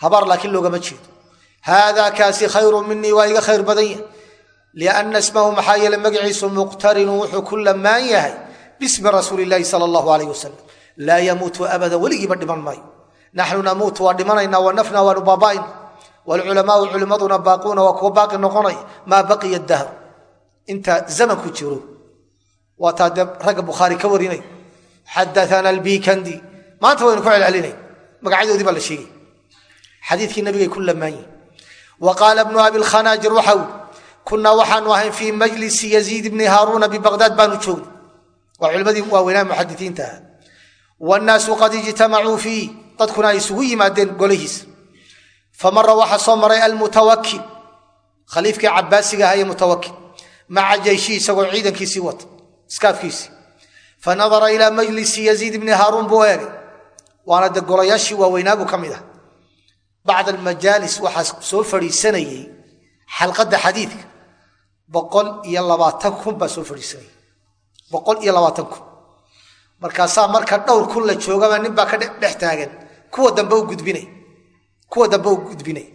habaar laakiin loogama jeedo. Haadaa kaasi khayru minii waa iga khayr badan yahay. Lianna ismahu maxaa yeele magaciisu muqtarinu wuxuu ku lamaan yahay bismi rasuuli illaahi sala allahu alayh wasalam laa yamuutu abada weligiiba dhiman maayo. Naxnu namuutu waa dhimanaynaa wanafna waanu baaba'ayna. Waalculamaau culimmaduna baaquuna waa kuwa baaqi noqonaya maa baqiya dahru inta zamanku jiro waa taa dee ragga bukhaari ka warinay. Xadaana albikandi maanta waynu ku celcelinay. Magacyadoodii baa la sheegay xadiikii nabigay ku lamaan yihiin wa bnu abi lkhanaajir waxau kunaa waxaanu ahayn fii majlisi yaziid bni haaruuna bibaqdaad baanu joognay waa culimadii waaweynaa muxadisiinta ahaa. Wannaasu qad ijtamacuu fiih dadkuna ay isugu yimaadeen golahiisa. Famara waxaa soo maray almutawakil khaliifkii cabaasiga aha ee mutawakil maca jeyshii isagoo ciidankiisii wata iskaafkiisii. Fanadara ilaa majlisi yaziid ibni haaruun buu eegay. Waana de golayaashii waaweynaabu ka mid ah bacd almajaalis waxaa soo fadhiisanayey xalqadda xadiidka boqol iyo labaatan kun baa soo fadhiisanayay boqol iyo labaatan kun markaasaa marka dhowr kun la joogaba nin baa ka dhex taagan kuwa dambe u gudbinay kuwa dambe u gudbinay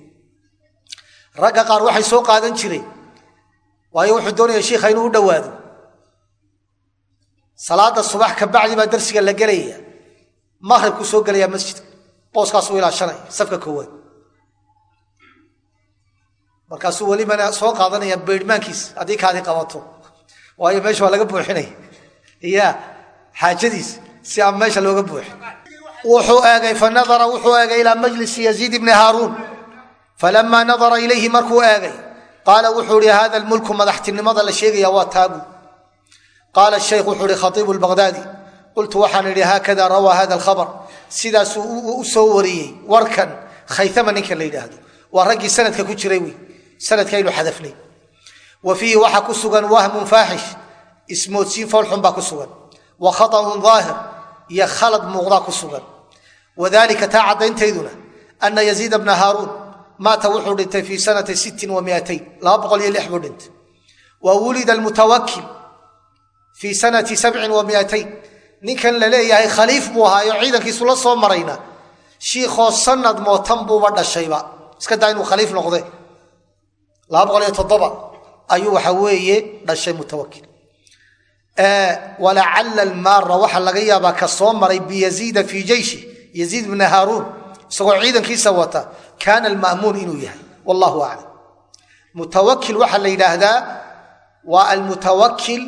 ragga qaar waxay soo qaadan jireen waayo wuxuu doonaya shiikha inuu u dhowaado salaada subax ka bacdi baa darsiga la gelaya maqribku soo gelaya masjidka markaasuu welibana soo qaadanaya beydhmaankiis haddii kaadi qabato. Waayo meesha waa laga buuxinaya ya xaajadiis si aan meesha looga buuxin. Wuxuu eegay fanadara wuxuu eegay ilaa majlisi yaziid ibni haaruun. Falamaa nadara ilayhi markuu eegay qaala wuxuu ihi hada lmulku madaxtinimada la sheegaya waa taagu. Qaala shaykh wuxuu ihi khaiibu lbaqdaadi qultu waxaan idhi haakada rawaa hada alkhabar. Sidaasuu u soo wariyey warkan khayama ninka la yidhaahdo. Waa raggii sanadka ku jiray wey sanadkaynu xadafnay. Wa fiihi waxaa ku sugan wahmun faaxish ismoodsiin foolxun baa ku sugan. Wa khaطأun daahir iyo khalad muuqdaa ku sugan. Wadalika taa caddayntayduna ana yaziid bna haaruun maata wuxuu dhintay fii sanati sittin wa miatayn laba boqol iyo lix buu dhintay. Wa wulida mutawakil fii sanati sabcin wa miatayn ninkan la leeyahay khaliif buu ahaayo ciidankiisu la soo marayna shiikhoo sanad mootan buuba dhashayba. Iska daa inuu khaliif noqde laba boqol iyo toddoba ayuu waxa weeye dhashay mutawakil walacala almaara waxaa laga yaabaa ka soo maray biyaziida fii jeyshi yaziid bna haaruun isagoo ciidankiisa wata kaana alma'muun inuu yahay wallahu aclam. Mutawakil waxaa la yidhaahdaa waa almutawakil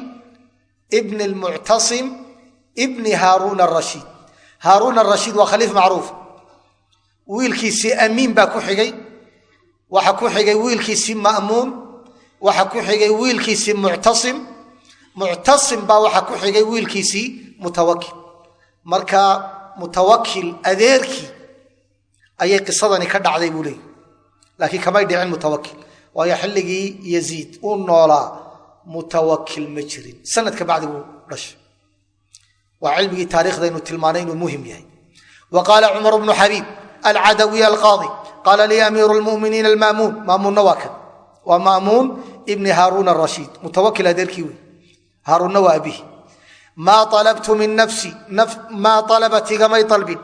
bn lmuctasim bni haaruun arashiid haaruun arashiid waa khaliif macruuf. Wiilkiisii amiin baa ku xigay waxa ku xigay wiilkiisii ma'muun waxa ku xigay wiilkiisii muctasim. Muctasim baa waxa ku xigay wiilkiisii mutawakil marka mutawakil adeerkii ayay qisadani ka dhacday buu leeyay laakiin kamay dhicin mutawakil waayo xilligii yaziid uu noolaa mutawakil ma jirin. Sanadka bacdi buu dhashay. Waa cilmigii taariikhdaynu tilmaanay inuu muhiim yahay. Wa qaala cumar bnu xabiib alcadawiy alqaadi qaala lii amiiru lmuminiina almaamuun maamuunna waa kan waa maamuun ibni haaruun arashiid mutawakil adeerkii wey haaruunna waa abihi maa alabtu min nafsi maa alabat igamay dalbin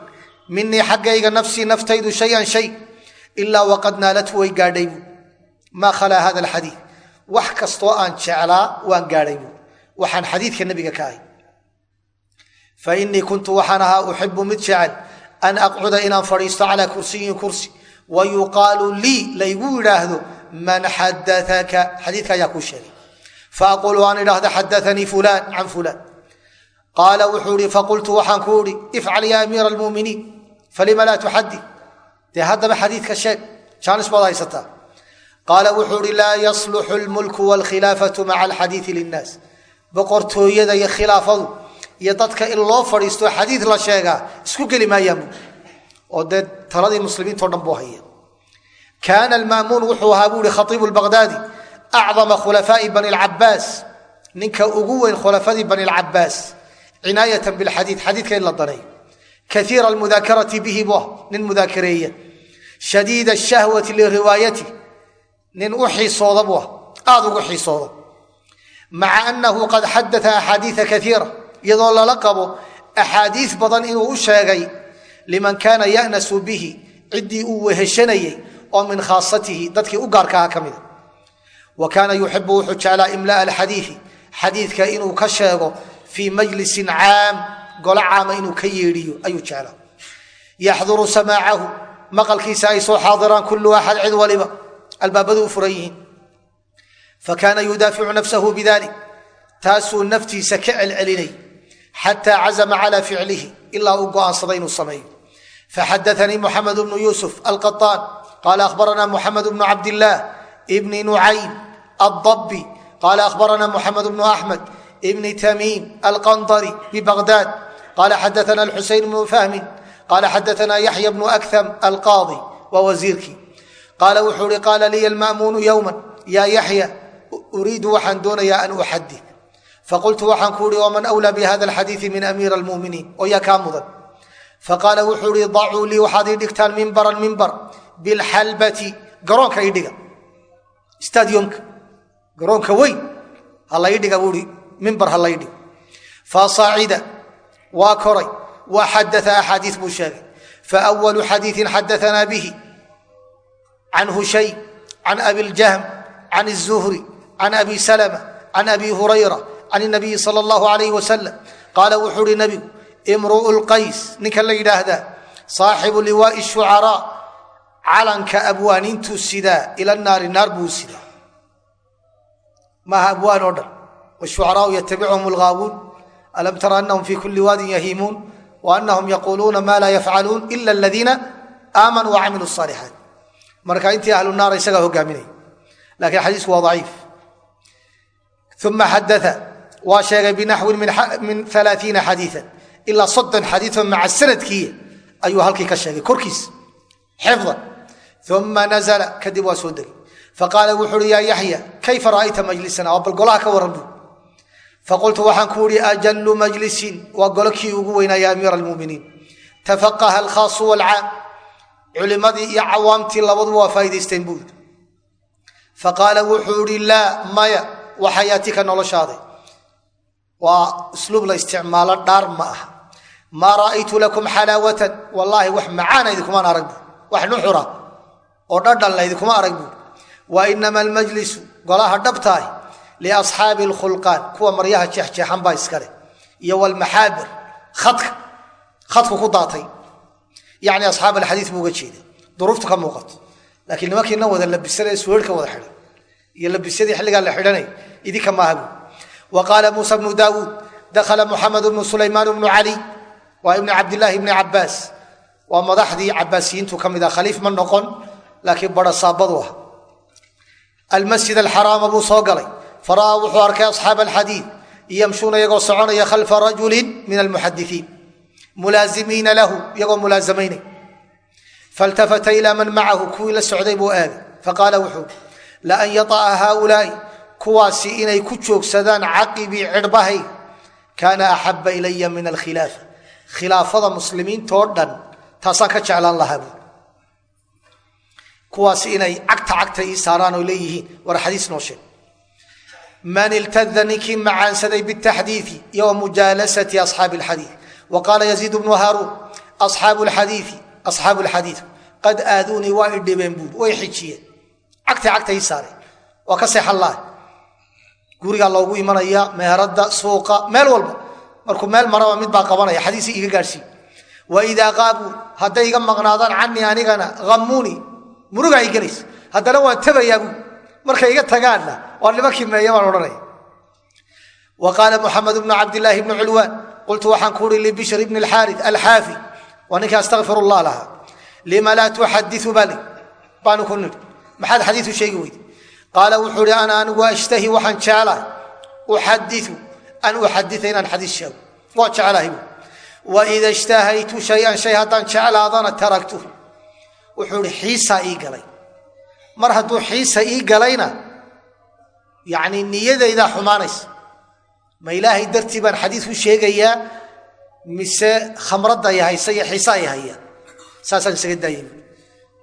minii xaggayga nafsii naftaydu shayan shay ilaa waqad naalathu way gaadhay buu maa khalaa hada alxadiid wax kastoo aan jeclaa waan gaadhay buu waxaan xadiidka nebiga ka ahay fa inii kuntu waxaan ahaa uxibu an wa yuqaalu lii laygu yidhaahdo man xadaaka xadiidka ayaa kuu sheegay faaqulu aan idhaahdo xadaanii fulaan can fulaan qaala wuxuu ihi faqultu waxaan ku ihi ifcal ya amiira almuminiin falima laa tuxadi dee haddaba xadiidka sheeg jaanis baad haysataa qaala wuxuu ihi laa yasluxu lmulku wlkhilaafatu maca alxadiidi linnaas boqortooyada iyo khilaafadu iyo dadka in loo fadhiisto xadiid la sheegaa isku geli maayaanbu oo dee taladii muslimiintao dhan buu haya kaana almaamuun wuxuu ahaa buu ihi khaiibu lbaqdaadi acdama khulafaai bani lcabaas ninka ugu weyn khulafadii bani lcabaas cinaayatan bilxadiid xadiidka in la daneeyo kaiira almudaakarati bihi bu ah nin mudaakareeya shadiid ashahwati liriwaayati nin u xiisooda buu ah aada ugu xiisooda. Maca anahu qad xadaa axaadiia kaiira iyadoo lala qabo axaadiis badan inuu u sheegay liman kaana ya'nasu bihi ciddii uu weheshanayey oo min khaasatihi dadkii u gaarkaha ka mida wa kaana yuxibu wuxuu jeclaa imla'a alxadiidi xadiidka inuu ka sheego fii majlisin caam golo caama inuu ka yeedhiyo ayuu jeclaa. Yaxduru samaacahu maqalkiisa ay soo xaadiraan kullu axad cid waliba albaabadu u furan yihiin. Fakaana yudaaficu nafsahu bidalik taasuu naftiisa ka celcelinay xataa cazama cala ficlihi ilaa uu go'aansaday inuu sameeyo faxadaanii muxamed bnu yuusuf alqaطaan qaala akhbarana muxamed bnu cabdillaah bni nucaym addabi qaala akhbarana muxamed bnu axmed bni tamiim alqandari bibagdaad qaala xadaana alxuseyn bnu fahmin qaala xadaana yaxya bnu akham alqaadi waa wasiirkii qaala wuxuu ihi qaala liya alma'muunu yowma yaa yaxya uriidu waxaan doonayaa an uxadid faqultu waxaan ku ihi waman wlaa bihada alxadiidi min amiir almuminiin oo yaa kaa mudan faqaala wuxuu ihi dacuu lii waxaad ii dhigtaan mimbaran mimbar bilxalbati garoonka ii dhiga stadiumka garoonka weyn ha la ii dhiga buu i mimbar ha la ii dhigo fasaacida waa koray wa xadaa axaadii buu sheegay fawalu xadiiin xadaanaa bihi can hushay can abi ljahm can الzuhri can abi salma can abi hurayra can nabiyi sal اllahu alayh wasalam qaala wuxuu uhi nabigu imruu qays ninka la yidhaahda saaxibu liwaai shucaraa calanka abwaaniintuu sidaa ila naari naar buu sidaa. Maaha abwaan oo dhan. Wshucaraau yatabichum lgaabuun alam tara anahum fi kuli waadin yahiimuun waanahum yaquuluuna maa laa yafcaluun ila aladiina aamanuu wacamiluu saalixaat marka intii ahlu naara isagaa hogaaminaya lakiin xadiisku waa aciif uma xadaa waa sheegay binaxwin min alaaiina xadiian ilaa soddon xadiioo maca sanadkiiya ayuu halkii ka sheegay korkiis. Xifdan uma nazla kadib waa soo degay. Faqaala wuxu uhi yaa yaxya kayfa ra'ayta majlisana bal golaha ka waran bu faqultu waxaan ku ihi ajalu majlisin. Waa golo kii ugu weynaa ya amiira almuminiin tafaqaha alkhaasu walcaam culimadii iyo cawaamtii labaduba waa faa'idaysteen buu yidhi. Faqaala wuxuu ihi laa maya wa xayaatika noloshaaday. Waa usluub la isticmaalo dhaar ma aha maa ra'aytu lakum xalaawatan wallaahi wax macaana idinkumaan arag bu wax nuxura oo dhadhanla idinkuma arag buui wa inama almajlisu. Golaha dhabtaah liasxaabi alkhulqaan. Kuwa maryaha jeexjeexan baa iskale iyo walmaxaabir khadka. Khadku ku daatay. Yacni asxaab alxadiid buu jeeda duruuftu ka muuqato. Laakiin nimankiina wada labisanee suweerhka wada xidhan. Iyo labisyadii xilligaa la xidhanay idinka maaha buu. Wa qaala muusa bnu daawuud dakhala muxamed bnu sulaymaan bnu cali waa ibni cabdillaahi bni cabaas waa madaxdii cabaasiyiintu ka mid ah khaliif ma noqon laakiin barasaabadu ah almasjid alxaraama buu soo galay. Fara'aa wuxuu arkay asxaab alxadiid yamshuuna iyagoo soconaya khalfa rajulin min almuxadisiin mulaazimiina lahu iyagoo mulaazamaynay. Faltafata ilaa man macahu kuwii la socday buu aagay faqaala wuxuu laan yata'a haaulaai kuwaasi inay ku joogsadaan caqibii cidhbahay kaana axaba ilaya min alkhilaafa khilaafada muslimiintoo dhan taasaan ka jeclaan lahaa buu. Kuwaasi inay cagta cagta ii saaraan oo leeyihiin war xadiis noo sheeg. Man iltada ninkii macaansaday bitaxdiii iyo mujaalasati asxaabi alxadiid. Wa qaala yaziid bnu haaruun aaabu xadiii asxaabu lxadiid qad aaduunii waa idhibeen buuri way xijiyeen. Cagtay cagta ii saareen waa ka seexan laha gurigaa loogu imanaya meherada suuqa meel walba markuu meel maraba mid baa qabanaya xadiisi iga gaadhsiiy waidaa qaabuu hadday iga maqnaadaan canii anigana amuunii murugaa i gelaysa. Haddana waan tabayaa bu markay iga tagaanna waa nimankii meeya baan odhanaya. Wa qaala muxamed bnu cabdilaahi bni culwaan qultu waxaan ku libishr bni alxaari alxaafi waa ninka astaqfir llah lahaa. Lima laa tuxadiu bali baanu ku nidhi. Maxaad xadiiu sheegi weyde qaala wuxuu ihi ana anigu ashtahi waxaan jeclahay uxadiu an uxadia inaan xadiis sheego waa jeclahay waida ishtahaytu shayan shay haddaan jeclaadana taraktuhu wuxuu ihi xiisaa ii galay mar hadduu xiisa ii galayna yani niyadaydaa xumaanaysa ma ilaahay dartii baan xadiis u sheegayaa mise khamradda ay haysa iyo xiisa ay hayaan saasaan isaga daayay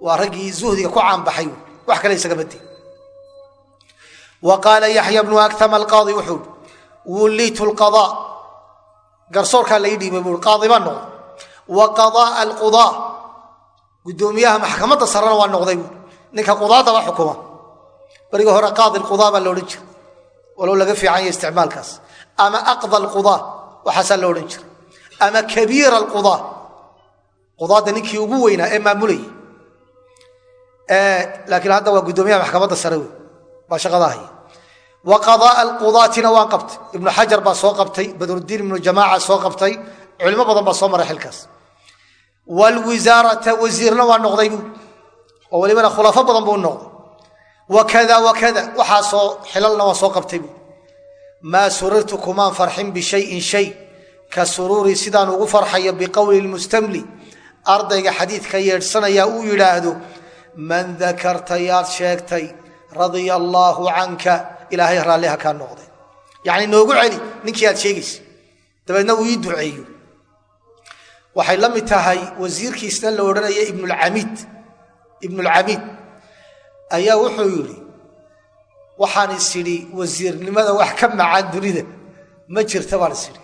waa raggii zuhdiga ku caanbaxay wax kale isaga badi wa qaala wulliitu lqada garsoorkaa lai dhiibay bui qaadi baan noqday. Wa qadaa alqudaa guddoomiyaha maxkamadda sarena waa noqday buui ninka qudaadaba xukuma. Beriga hore qaadi lqudaa baa la odhan jira walow laga fiican yahy isticmaalkaas. Ama aqda alqudaa waxaasaa la odhan jira ama kabiira alqudaa qudaadda ninkii ugu weynaa ee maamulayay. Laakiin hadda waa guddoomiyaha maxkamadda sare wey baa shaqadaa haya wa qadaa alqudaatina waan qabtay. Ibnu xajar baa soo qabtay badrudiin ibnu jamaaca soo qabtay culimo badan baa soo maray xilkaas. Wlwisaarata wasiirna waa noqday buu. Oo welibana khulafo badan buu noqday. Wa kada wa kada waxaasoo xilalna waa soo qabtay buu. Maa surirtu kumaan farxin bishayin shay. Ka suruurii sidaan ugu farxayo biqowli mustamli ardayga xadiidka yeedhsanayaa uu yidhaahdo man dakarta yaad sheegtay radia allaahu canka ilaahay raalliha kaa noqday. Yacni noogu celi ninkii sheegaysa. Dabeedna uu ii duceeyo waxay la mid tahay wasiirkiisna la odhanaya ibnulcamiid ibnulcamiid ayaa wuxuu yidhi waxaan is idhi wasiirnimada wax ka macaan dunida ma jirta baan is idhi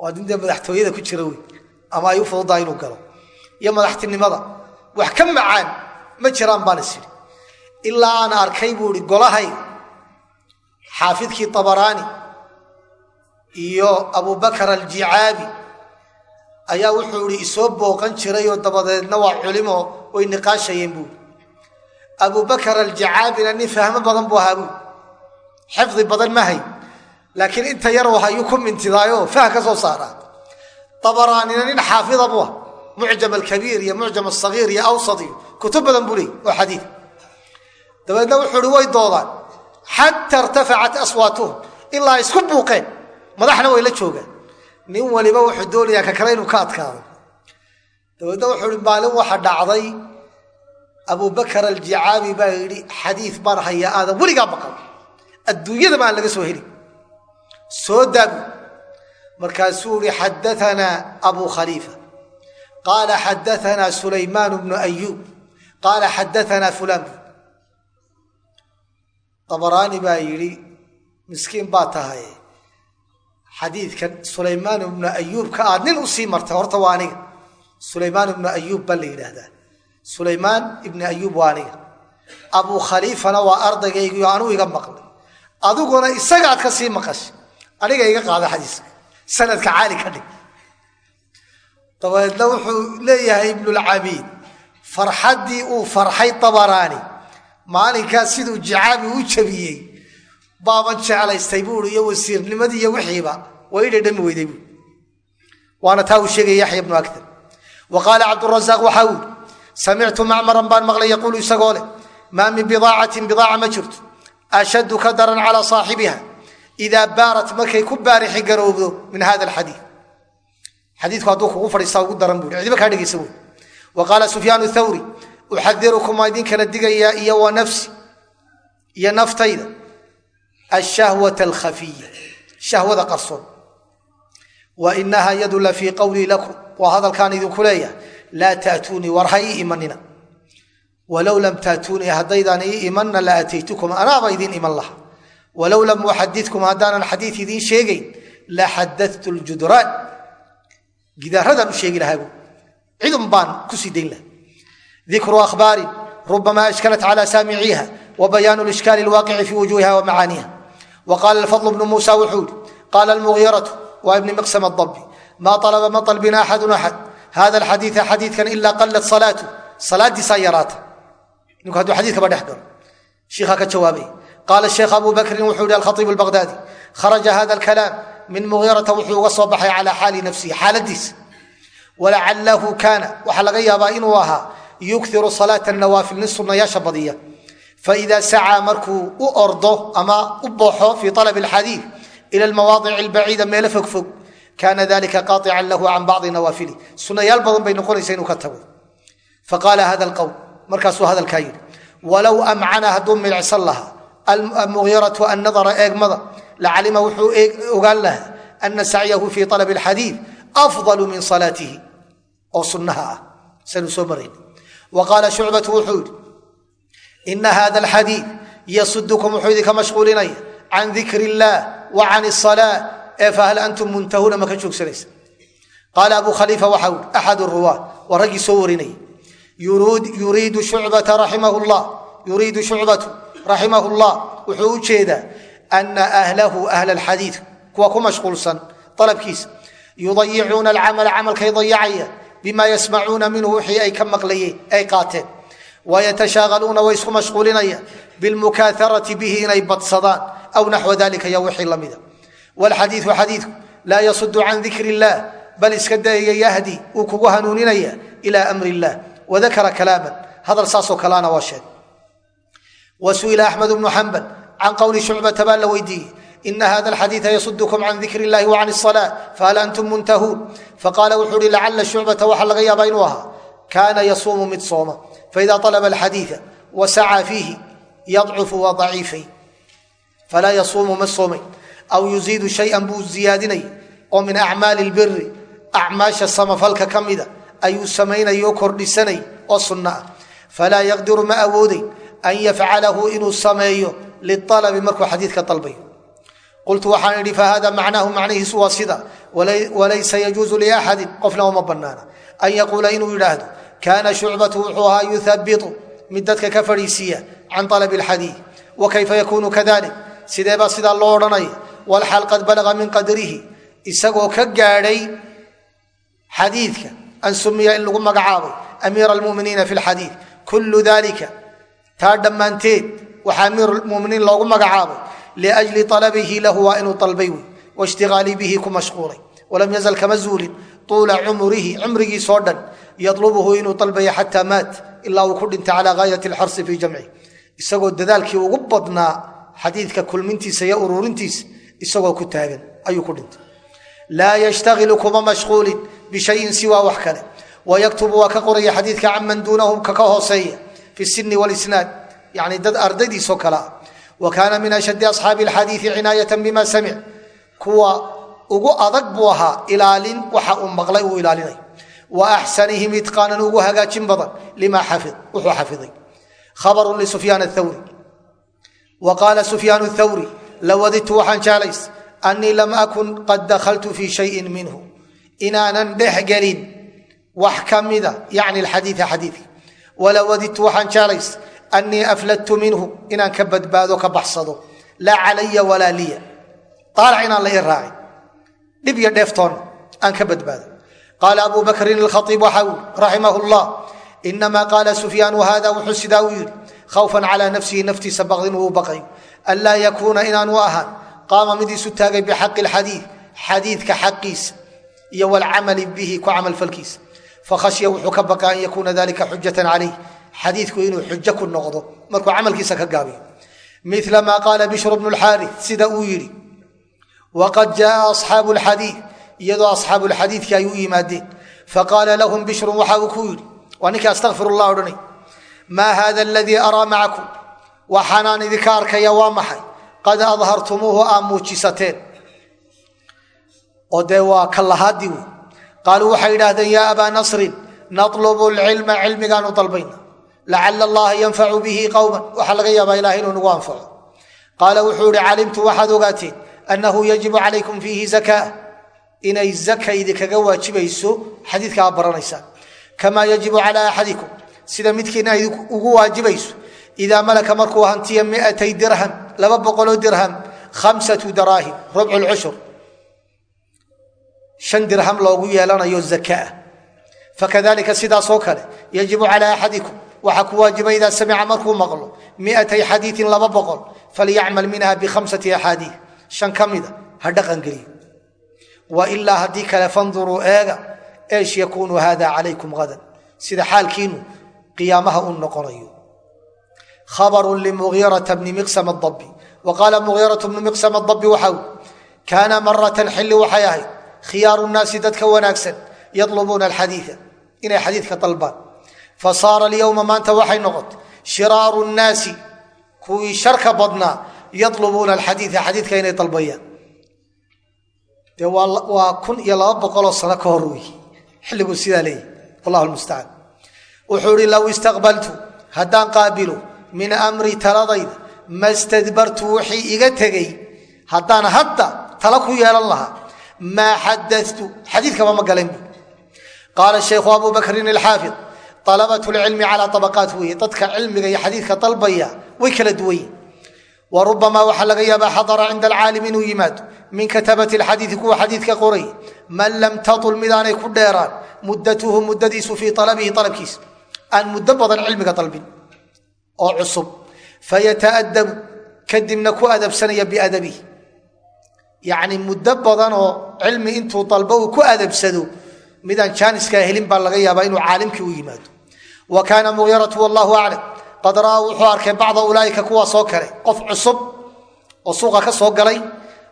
waa nin dee madaxtooyada ku jira wey ama ay u fududaha inuu galo. Iyo madaxtinimada wax ka macaan ma jiraan baan is idhi ilaa aan arkay buu ihi golahay xaafidkii abaraani iyo abubakar aljicaabi ayaa wuxuu ihi isoo booqan jiray oo dabadeedna waa culimo way niqaashayeen buui abubakar aljacaabina nin fahmo badan buu ahaa buui xifdi badan ma hay laakiin inta yar hayuu ku mintidaayo fah ka soo saaraa abaraanina nin xaafida buu ah mucjam alkabiir iyo mucjam asagiir iyo awsad iyo kutub badan buu leey oo xadiid. Dabeedna wuxuu ihi way doodaan xata irtafacat aswaatuhum ilaa isku buuqeen madaxna way la joogaan nin waliba wuxuu doonayaa ka kale inuu ka adkaado dabeedna wuxuu maalin waxa dhacday abubakar aljicaabi baa yidhi xadiid baan hayaa aadan weligaa maqal adduunyadaba aan laga soo heli soo daagu markaasuu ihi xadaanaa abu khaliifa qaala xadaanaa sulaymaan bnu ayuub qaala xadaanaa fulaan abaraani baa yidhi miskiin baa tahay. Xadiidkan sulaymaan ibnu ayuubka aad nin u sii martay horta waa aniga. Sulaymaan ibnu ayuub baa la yidhaahdaa. Sulaymaan ibni ayuub waa aniga. Abuu khaliifana waa ardaygaygio anuu iga maqlay. Adiguna isagaad ka sii maqashay. Aniga iga qaada xadiiska. Sanadka caali ka dhig. Dabeedna wuxuu leeyahay ibnulcabiid farxaddii uu farxay abaraani maalinkaas siduu jicaabi u jabiyey baaban jeclaystay buui iyo wasiirnimadii iyo wixiiba way idhadhami weyday bui waana taa uu sheegaya yaxya bnu aktar wa qaala cabdurasaaq waxaa uu samictu macmaran baan maqlay yaquulu isagoo leh maa min bidaacatin bidaaca ma jirto ashaddu ka daran calaa saaxibiha idaa baarat markay ku baarixi garowdo min hada alxadii xadiiku hadduu kugu fadhiistaa ugu daran bui cidiba kaa dhegaysa wey wa qaala sufyaan thawri uxadirukum waa idinkala digayaa iyo wa nafsi iyo naftayda ashahwat alkhafiya shahwada qarsoon wa inaha yadu la fii qawlii lakum waa hadalkaan idinku leeyahay laa taatuunii war ha ii imanina walow lam taatuunii haddaydaan ii imanna la ataytukum anaaba idiin iman laha walow lam uxadidkum haddaanan xadiid idiin sheegayn la xadatu ljudraan gidaaradan u sheegi lahaabu cidun baan ku sii dayn laha dikru ahbaari rubama ashkalat cala saamiciiha wa bayaanu lishkaali lwaaqici fi wujuuhiha wa macaaniha wa qaala alfadl bnu muusa wuxuu yihi qaala almugiiratu waa ibni miqsam adabi maa alaba ma dalbina axadun axad hada alxadiia xadiidkan ilaa qalat salaatu salaadiisaa yaraata ninku hadduu xadiikaba dhex galo shiikhaa ka jawaabay qaala sheekh abu bakrin wuxuu yihi alkhaiib albaqdaadi kharaja hada alkalaam min mugiirata wuxuu uga soo baxay calaa xaali nafsihi xaaladiisa walacalahu kaana waxaa laga yaabaa inuu ahaa yukiru salaata nawaafil nin sunnayaasha badiya. Faida sacaa markuu u ordo ama u baxo fii alab alxadiid ila almawaadic albaciida meelo fogfog kaana dalika qaaican lahu can bacdi nawaafili. Sunayaal badan bay noqonaysa inuu ka tago. Faqaala hada alqowl markaasuu hadalkaa yidhi walow amcana hadduu milicsan lahaa almugiiratu annadara eegmada lacalima wuxuu ogaan lahaa ana sacyahu fii alab alxadiid afdalu min salaatihi oo sunnaha ah. Sanuu soo marayn wa qaala shucbatu wuxuu yidhi ina hada alxadiid yasudukum wuxuu idinka mashquulinaya can dikr illaah wa can isalaa ee fahal antum muntahuuna maka joogsanaysa qaala abu khaliifa waxau i axad ruwaa waa raggii soo warinaya yuriidu shucbata raximahu llah wuxuu u jeedaa ana ahlahu ahla alxadiid kuwa ku mashquulsan alabkiisa yudayicuuna alcamala camalkay dayacaya bima yasmacuuna minhu wixii ay ka maqlayeen ay qaateen wayatashaagaluuna way isku mashquulinayaan bilmukaaharati bihi inay badsadaan aw naxwa dalika iyo wixii lamida wlxadiiu xadiidku laa yasudu can dikr illah bal iska dayaya yahdi uu kugu hanuuninaya ila amri illah wadakara kalaaman hadal saasoo kaleana waa sheeg wa su'ila axmed bnu xambal can qowli shucbata baa la weydiiyey ina hada alxadiia yasudukum can dikr illahi wa can الصalaa fahal antum muntahuun faqaala wuxuu uhi lacala shucbata waxaa laga yaabaa inuu ahaa kaana yasuumu mid sooma faida alaba alxadiia wa sacaa fiihi yadcufu waa daciifay falaa yasuumu ma soomay aw yuziidu shayan buu ziyaadinay oo min acmaali lbiri acmaasha samafalka ka mida ayuu samaynay oo kordhisanay oo sunno ah falaa yaqdiru ma awooday an yafcalahu inuu sameeyo lialabi markuu xadiidka dalbayo qultu waxaan idhi fahada macnaahu macnihiisu waa sida walaysa yajuusu liaxadin qofna uma banaana an yaquula inuu yidhaahdo kaana shucbatu wuxuu ahaa yuhabitu mid dadka ka fadhiisiiya can alabi alxadiid wa kayfa yakunu kadalik sideebaa sidaa loo odhanaya walxaal qad balaga min qadrihi isagoo ka gaadhay xadiidka an sumiya in lagu magacaabay amiira almuminiina fi lxadiid kullu dalika taa dhammaanteed waxaa amiirmuminiin loogu magacaabay liajli alabihi lahu waa inuu dalbay wey waishtiqaalii bihi ku mashquulay walam yazal kama zuulin tuula cumrihi cumrigiisoo dhan yadlubuhu inuu dalbaya xataa maat ilaa uu ku dhintay calaa gaayati alxarsi fii jamci isagoo dadaalkii ugu badnaa xadiidka kulmintiisa iyo ururintiisa isagoo ku taagan ayuu ku dhintay laa yashtahilu kuma mashquulin bishayin siwaa wax kale wayaktubu waa ka qoraya xadiidka canman duunahum kaka hooseeya fi sini walisnaad dad ardaydiisoo kale ah wa kaana min ashaddi asxaabi alxadiidi cinaayatan bima samic kuwa ugu adag buu ahaa ilaalin waxa uu maqlay uu ilaalinay wa axsanihim itqaanan ugu hagaajin badan lima xafid wuxuu xafiday khabarun lisufyaan athawri wa qaala sufyaan thawri lawadidtu waxaan jeclays anii lam akun qad dakhaltu fii shayin minhu inaanan dhex gelin wax ka mida yani xadiia xadiidka wala wadidtu waxaan jeclays anii afladtu minhu inaan ka badbaado ka baxsado laa calaya walaa liya aalac inaan la i raacin dhib iyo dheeftoonna aan ka badbaado qaala abu bakrin alkhaiib waxa ui raximah llah inamaa qaala sufyaanu hada wuxuu sidaa u yidhi khawfan calaa nafsihi naftiisa baqdin uu baqayo anlaa yakuuna inaanu ahaan qaama mid isu taagay bixaqi xadiid xadiidka xaqiisa iyo walcamali bihi ku camalfalkiisa fakhashya wuxuu ka baqa an yakuuna dalika xujatan calayh xadiidku inuu xujo ku noqdo markuu camalkiisa ka gaabiyo. Mila maa qaala bishru bnu lxaari sida uu yidhi waqad jaaa asxaabu lxadiid iyadoo asxaabu lxadiidki ay u yimaadeen. Faqaala lahum bishrun waxa uu ku yidhi waa ninkii astaqfir llah odhanay maa hada aladii araa macakum? Waxaanaan idinka arkaya waa maxay? Qad adhartumuuhu aa muujisateen. Oo dee waa kallahaadii wey qaaluu waxay idhaahdeen yaa abaa nasrin natlubu lcilma cilmigaanu dalbayna lacala allaha yanfacu bihi qowman waxaa laga yaabaa ilahay inuu nagu anfaco qaala wuxuu ihi calimtu waxaad ogaateen annahu yajibu calaykum fiihi zakaa inay zaka idinkaga waajibayso xadiidka aad baranaysaan kamaa yajibu calaa axadikum sida midkiina ay ugu waajibayso idaa malaka markuu hantiya miatay dirham laba boqoloo dirham khamsatu daraahim rubcu lcushur shan dirham loogu yeelanayo zakaa fakadalika sidaasoo kale yajibu calaa axadikum waxaa ku waajiba idaa samica markuu maqlo. Miatay xadiiin laba boqol falyacmal minha bikhamsati axaadiid shan ka mida ha dhaqangeliyo wailaa haddii kale fanduruu eega eesh yakuunu hada calaykum hadan sida xaalkiinu qiyaamaha uu noqonayo. Khabaru limugiirata bni miqsam adabi wa qaala bnu miqsam adabi waxau kaana maratan xilli waxay ahayd khiyaaru nnaasi dadka wanaagsan yadlubuuna alxadiia inay xadiidka dalbaan fa saara alyowma maanta waxay noqotay shiraaru nnaasi kuwii sharka badnaa yadlubuuna alxadiia xadiidka inay dalbayaan. Dee waa kun iyo laba boqoloo sano ka hor wey xilliguu sidaa leeyahy wallahu lmustacaan wuxuu ihi low istaqbaltu haddaan qaabilo min amri taladayda ma stadbartu wixii iga tegey haddaan hadda tala ku yeelan lahaa maa xadatu xadiidkaba ma galen bu qaala shaykhu abu bakrin alxaafid alabat lcilmi calaa abaqaat weeye dadka cilmiga iyo xadiidka dalbaya way kala duwan yihiin wa rubamaa waxaa laga yaabaa xadara cinda alcaalim inuu yimaado min katabati alxadiidi kuwa xadiidka qoray man lam tatul midaanay ku dheeraan muddatuhu muddadiisu fii alabihi alabkiisa aan muddo badan cilmiga dalbin oo cusub fayataadabu kadibna ku adabsanaya biadabihi yacni muddo badan oo cilmi intuu dalbo uu ku adabsado midaan jaaniskaa helin wa kaana mugiiratu wallahu aclam qad ra'aa wuxuu arkay bacda ulaaika kuwaasoo kale qof cusub oo suuqa ka soo galay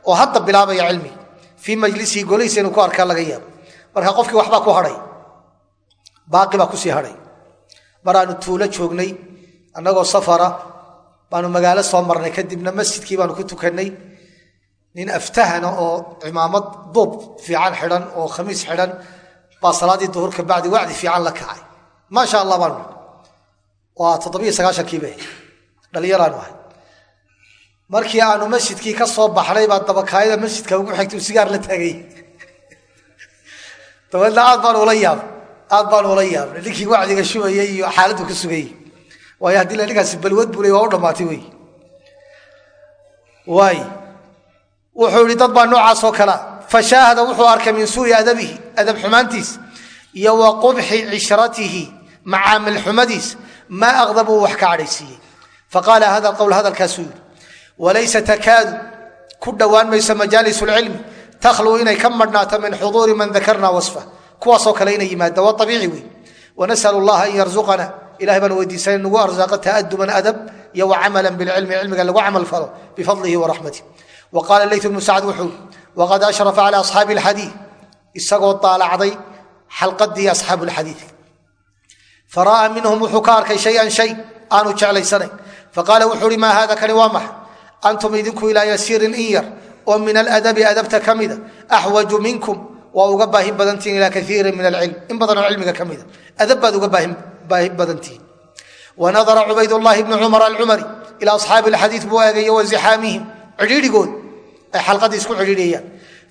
oo hadda bilaabaya cilmiga fii majlisihi golihiisa inuu ku arkaa laga yaabo marka qofkii waxbaa ku hadhay baaqi baa ku sii hadhay mar aanu tuulo joognay annagoo safara baanu magaalo soo marnay kadibna masjidkii baanu ku tukannay nin aftahana oo cimaamad duub fiican xidhan oo khamiis xidhan baa salaaddii duhur maasha allah baan waa toddobiyo sagaashankiibe dhallinyaraanu ahay markii aanu masjidkii ka soo baxnay baa dabakaayada masjidka ugu xigta sigaar la taagay. Dabeedna aad baan ula yaab. Aad baan ula yaabnay ninkii wacdiga shubayay iyo xaaladdu ka sugayey waayo haddii ninkaasi balwad bulay waa u dhammaatay wey. Waay. Wuxuu yihi dad baa noocaas oo kalea fashaahada wuxuu arkay min suui adabihi adab xumaantiis iyo wa qubxi cishratihi macaamil xumadiis maa aqdabuu wax ka cadhaysiiyey? Faqaala hada qowl hadalkaasuu yidhi walaysa takaadu ku dhowaan mayso majaalis lcilmi takhluu inay ka madhnaato min xuduuri man dakarna wasfa kuwaasoo kale inay yimaada waa abiici wey wanasal llaha an yarzuqana. Ilahay baan weydiisana in nagu arsaaqo ta'aduban adab iyo wa camalan bilcilmi cilmiga lagu camal falo bifadlihi waraxmatih wa qaala layt bnu sacd wuxuu waqad ashrafa cala asxaabi alxadiid fara'aa minhum wuxuu ka arkay shayan shay aanu jeclaysanayn faqaala wuxuu uhi maa hada kani waa maxa antum idinku ilaa yasiirin in yar oo min aladabi adabta ka mida axwaju minkum waa uga baahi badantihin ilaa kaiirin min alcilm in badanoo cilmiga ka mida adab baad uga baahi badantihin wanadara cubaydllahi bni cumar alcumari ilaa asxaabi alxadiid buu eegayo wa zixaamihim cidhiidhigood ay xalqadii isku cidhiidhiyaan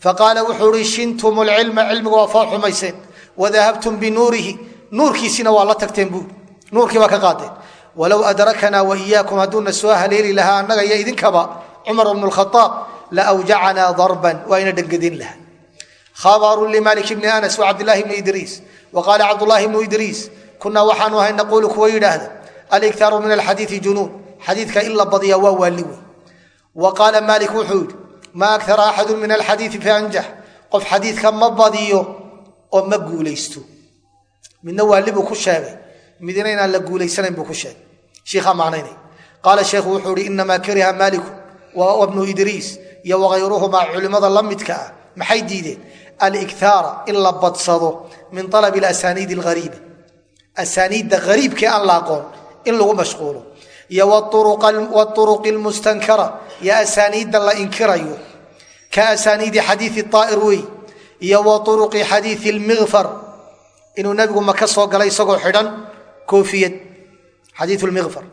faqaala wuxuu ihi shintum lcilma cilmiga waa foo xumayseen wadahabtum binuurihi nuurkiisina waa la tagteen buuri nuurkii baa ka qaadeen walow adrakanaa waiyaakum hadduuna soo haleeli lahaa annaga iyo idinkaba cumar bnu khaaab la wjacanaa darban waa ina dhangadin laha khabaru limalik bni anas wacabdlahi bni idriis wa qaala cabdulahi bnu idriis kunaa waxaanu ahay naquulu kuwa yidhaahda aliktaaru min alxadiii junuun xadiidka in la badiya waa waali wey wa qaala maalik wuxuu yidhi ma akara axadu min alxadiii faanjax qof xadiidka ma badiyo oo ma guulaysto midna waali buu ku sheegay. Midna inaan la guulaysanayn buu ku sheegay. Shiikhaa macnaynay. Qaala sheekhu wuxuu ihi inamaa kariha maaliku wa bnu idriis iyo waayruhumaa culimmada la midka ah maxay diideen? Aliktaara in la badsado min alabi asaniidi ariiba asaaniidda ariibkii aan la aqoon in lagu mashquulo. Iyo wauruqi lmustankara iyo asaaniidda la inkirayo. Ka asaaniidi xadiii aa'ir wey iyo wa uruqi xadiii lmikfar inuu nabigu maka soo galay isagoo xidhan koofiyad xadiiu lmikfar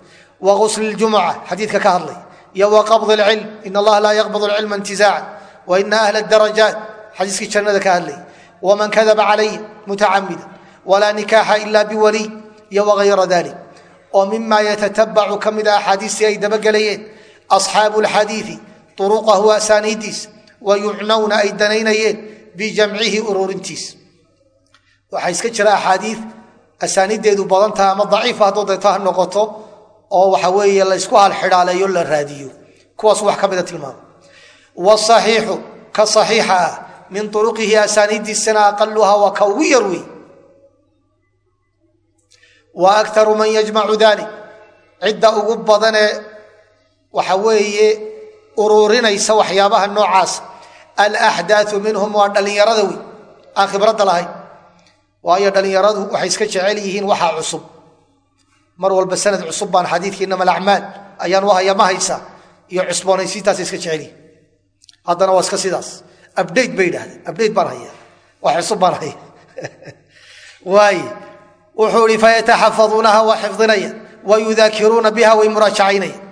wa usli ljumuca xadiidka ka hadlay iyo wa qabd lcilm in allaha laa yaqbad lcilma intizaacan wa ina ahla darajaat xadiiskii jannada ka hadlay waman kadaba calay mutacamida walaa nikaaxa ila biwaliy iyo wagayra dalik oo mima yatatabacu ka mid a axaadiistii ay dabagelayeen asxaabu lxadiii uruqahu asaaniidiis wa yucnawna ay danaynayeen bijamcihi ururintiis waxaa iska jira axaadii asaaniiddeedu badan taha ama daciifa hadduu deeto ha noqoto oo waxa weeye la ysku halxidhaaleeyo la raadiyo. Kuwaas wax ka mida tilmaama wsaxiixu ka saxiixa ah min uruqihi asaaniiddiisana aqaluha waa ka ugu yar wey wa akaru man yajmacu dalik cidda ugu badanee waxa weeye ururinaysa waxyaabaha noocaas. Alaxdaau minhum waa dhallinyarada wey aan khibradda lahayn waayo dhallinyaradu waxay iska jecel yihiin waxaa cusub. Mar walba sanad cusub baan xadiidka inama alacmaal ayaan u haya ma haysa iyo cusboonaysiintaas iska jecelihi haddana waa iska sidaas. Abdate bay idhahdeen abdate baan haya wax cusub baan haya waay. Wuxuu ihi fayataxafaduunaha waa xifdinaya wa biha way muraajacaynaya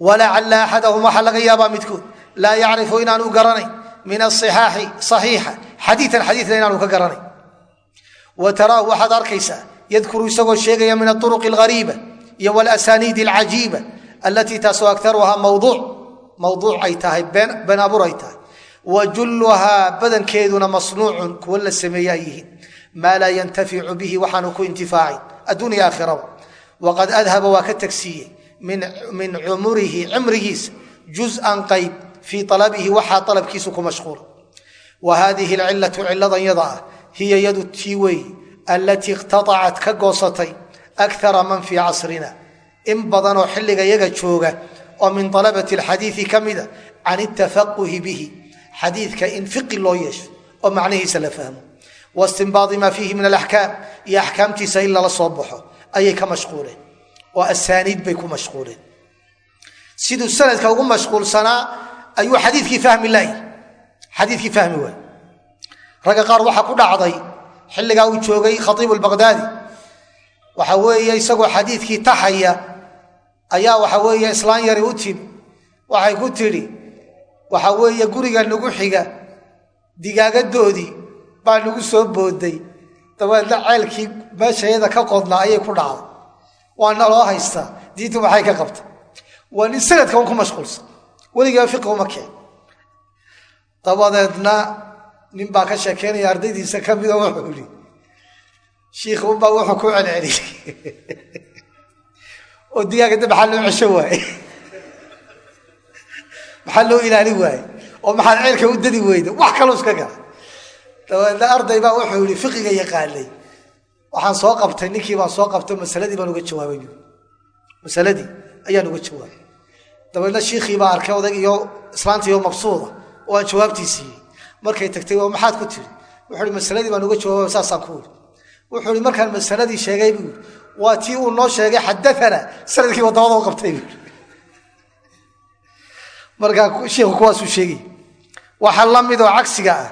walacala axadahum waxaa laga yaabaa midkood laa yacrifu inaanu garanayn min aصixaaxi صaxiixa xadiian xadiina inaanu ka garanayn wa taraahu waxaad arkaysaa yadkuru isagoo sheegaya min auruq اlariiba iyo wlsaniid اlcajiiba alatii taasoo agaruhaa mawduuc ay tahay been abur ay tahay. Wa julluhaa badankeeduna masnuucun kuwo la sameeye ay yihiin. Maa laa yantaficu bihi waxaanu ku intifaacay. Adduunya aakhiraba waqad adhaba waa ka tegsiiyey min cumurihi cimrigiisa juz'an qayb fii alabihi waxaa alabkiisu ku mashquula wa haadihi alcilatu ciladan yada ah hiya yadu tii weeye allatii iqtaacat ka goosatay akara man fii casrina. In badanoo xilliga yaga jooga oo min alabati alxadiidi ka mida can itafaquhi bihi. Xadiidka in fiqi loo yeesho oo macnihiisa la fahmo. Wastinbaadi maa fiihi min alaxkaam iyo axkaamtiisa in lala soo baxo ayay ka mashquuleen. Oo asaaniid bay ku mashquuleen. Ayuu xadiikii fahmi ragga qaar waxaa ku dhacday xilligaa uu joogay khaiibu lbaqdaadi waxa weeye isagoo xadiidkii taxaya ayaa waxa weeye islaan yari u timi. Waxay ku tidhi waxa weeye guriga nagu xiga digaagadoodii baa nagu soo booday dabeedna ceelkii meeshayada ka qodnaa ayay ku dhacday. Waa naloo haystaa diintu maxay ka qabta waa nin sanadka un ku mashquulsan weligaa fiqi uma keen. Dabadeedna nin baa ka sheekeynaya ardaydiisa ka mida wuxuu ihi shiikh unbaa wuxuu ku celceliyey oo digaagadda maxaa loo cesho waaye maxaa loo ilaalin waaye oo maxaad ceelka u dadi weyda? Wax kaloo iska gala. Dabeedna arday baa wuxuu yihi fiqiga yaqaanay. Waxaan soo qabtay ninkii baan soo qabtay masaladii baan uga jawaabay masaladii ayaan uga jawaabay. Dabeedna shiikhii baa arkay odayg iyo islaantiiyo mabsuuda oo aan markay tagtay maxaad ku tiri? Wuxuu hi masaladii baan uga jawaabay saasaan ku iri wuxuu hi markaan masaladii sheegay buu waa tii uu noo sheegay xadaana sannadkii waddamada u qabtay buu markaa shiikhu kuwaasuu sheegay waxa la midoo cagsiga ah.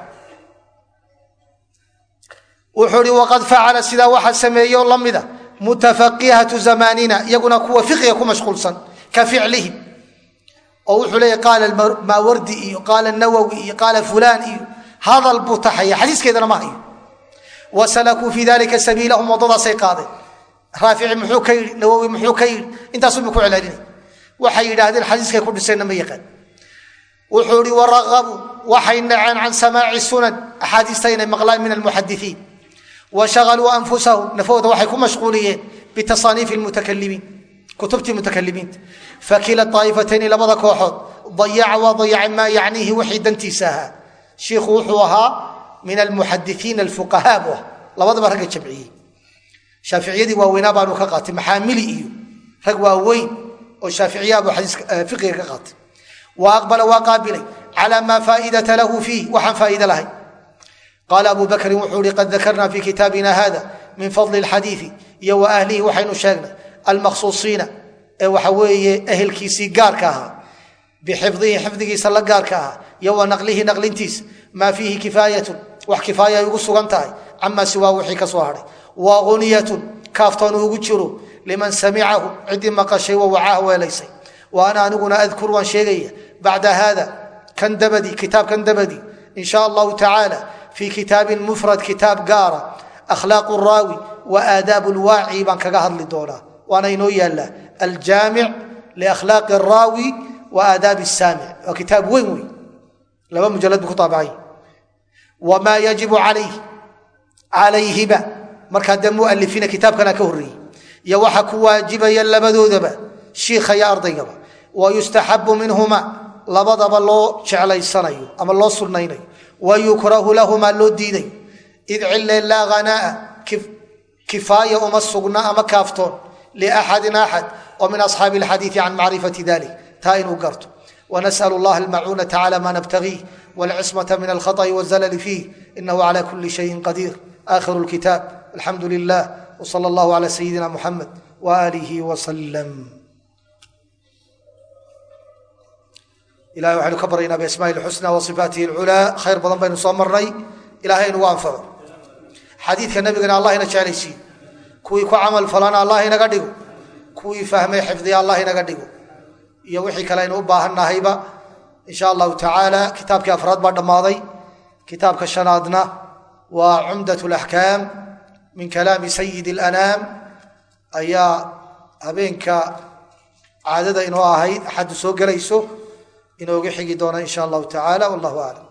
Wuxuu hi waqad facala sidaa waxa sameeyo la mida mutafaqihatu zamaanina iyaguna kuwa fiqiga ku mashquulsan ka ficlihim oo wuxuu leeya qaala maawardi iyo qaala nawowi iyo qaala fulaan iyo hadal buu taxaya xadiiskeedana ma hayo. Wasalakuu fii dalika sabiilahum waddadaasay qaadeen. Raafici muxuu ka yidhi nawowi muxuu ka yidhi intaasuma ku celcelinay waxay yidhaahdeen xadiiskay ku dhiseenna ma yaqaan. Wuxuu ihi waraqabuu waxay naceen can samaaci sunan axaadiista inay maqlaan min almuxadisiin washaqaluu anfusahum nafooda waxay ku mashquuliyeen bitasaaniifi mutakalimiin kutubtii mutakalimiinta fakila aa'ifatayni labada kooxood dayaca waa dayacay maa yacniihi wixii dantiisa ahaa shiikhu wuxuu ahaa min almuxadisiina alfuqahaa buu ah labadaba ragga jamciyey shaaficiyadii waaweynaa baanu ka qaatay maxaamili iyo rag waaweyn oo shaaficiyaabuu fiqiga ka qaatay wa aqbala waa qaabilay cala maa faaidata lahu fiih waxaan faa'iide lahay qaala abu bakrin wuxuu ihi qad dakarna fi kitaabina almakhsuusiina ee waxa weeye ehelkiisii gaarka ahaa. Bixifdihi xifdigiisa la gaarka ahaa. Iyo wa naqlihi naqlintiisa maa fiihi kifaayatun. Wax kifaaya ay ugu sugan tahay. Camaa siwaa wixii ka soo hadhay wa uniyatun kaaftoon ugu jiro. Liman samicahu ciddii maqashay wa wacaaha weelaysay. Wa aniguna adkur waan sheegaya. Bacda hada kan dabadi kitaabkan dabadi. In sha allahu tacaala fii kitaabin mufrad kitaab gaara. Akhlaaqu raawi wa aadaabu lwaaci baan kaga hadli doonaa waana inoo yaallaa aljaamic liakhlaaqi araawi wa aadaabi saamic waa kitaab weyn wey laba mujalad buu ku taabacay. Wamaa yajibu calayh calayhiba. Markaa dee mualifiina kitaabkana ka horreeyey. Iyo waxa ku waajibaya labadoodaba shiikha iyo ardaygaba. Wa yustaxabu minhuma labadaba loo jeclaysanayo ama loo sunnaynayo. Wa yukrahu lahumaa loo diidayo id cille laa hanaa'a liaxadin axad oo min asxaabi alxadiidi can macrifati dalik taa inuu garto ونسأل الله المعونة على ما نبتغيه والعصمة من الخطأ والزلل فيه إنه على كل شيء قدير آخر الكتاب الحمد لله وصلى الله على سيدنا محمد وآله وسلم ilahay waxaynu ka baryaynaa biasmaai lxusna wa sifaatihi lculaa khayr badan baynu soo marnay ilahay inugu anfaco xadiidka nabigana allah ina jeclaysiiyo kuwii ku camal falana allah inaga dhigo. Kuwii fahmay xifdiya allah inaga dhigo. Iyo wixii kale aynu u baahannahayba insha allahu tacaala kitaabkii afraad baa dhammaaday. Kitaabka shanaadna waa cumdat laxkaam min kalaami sayid alanaam ayaa habeenka caadada inoo ahayd axaddu soo gelayso inooga xigi doona in sha allahu tacaala wallahu aclam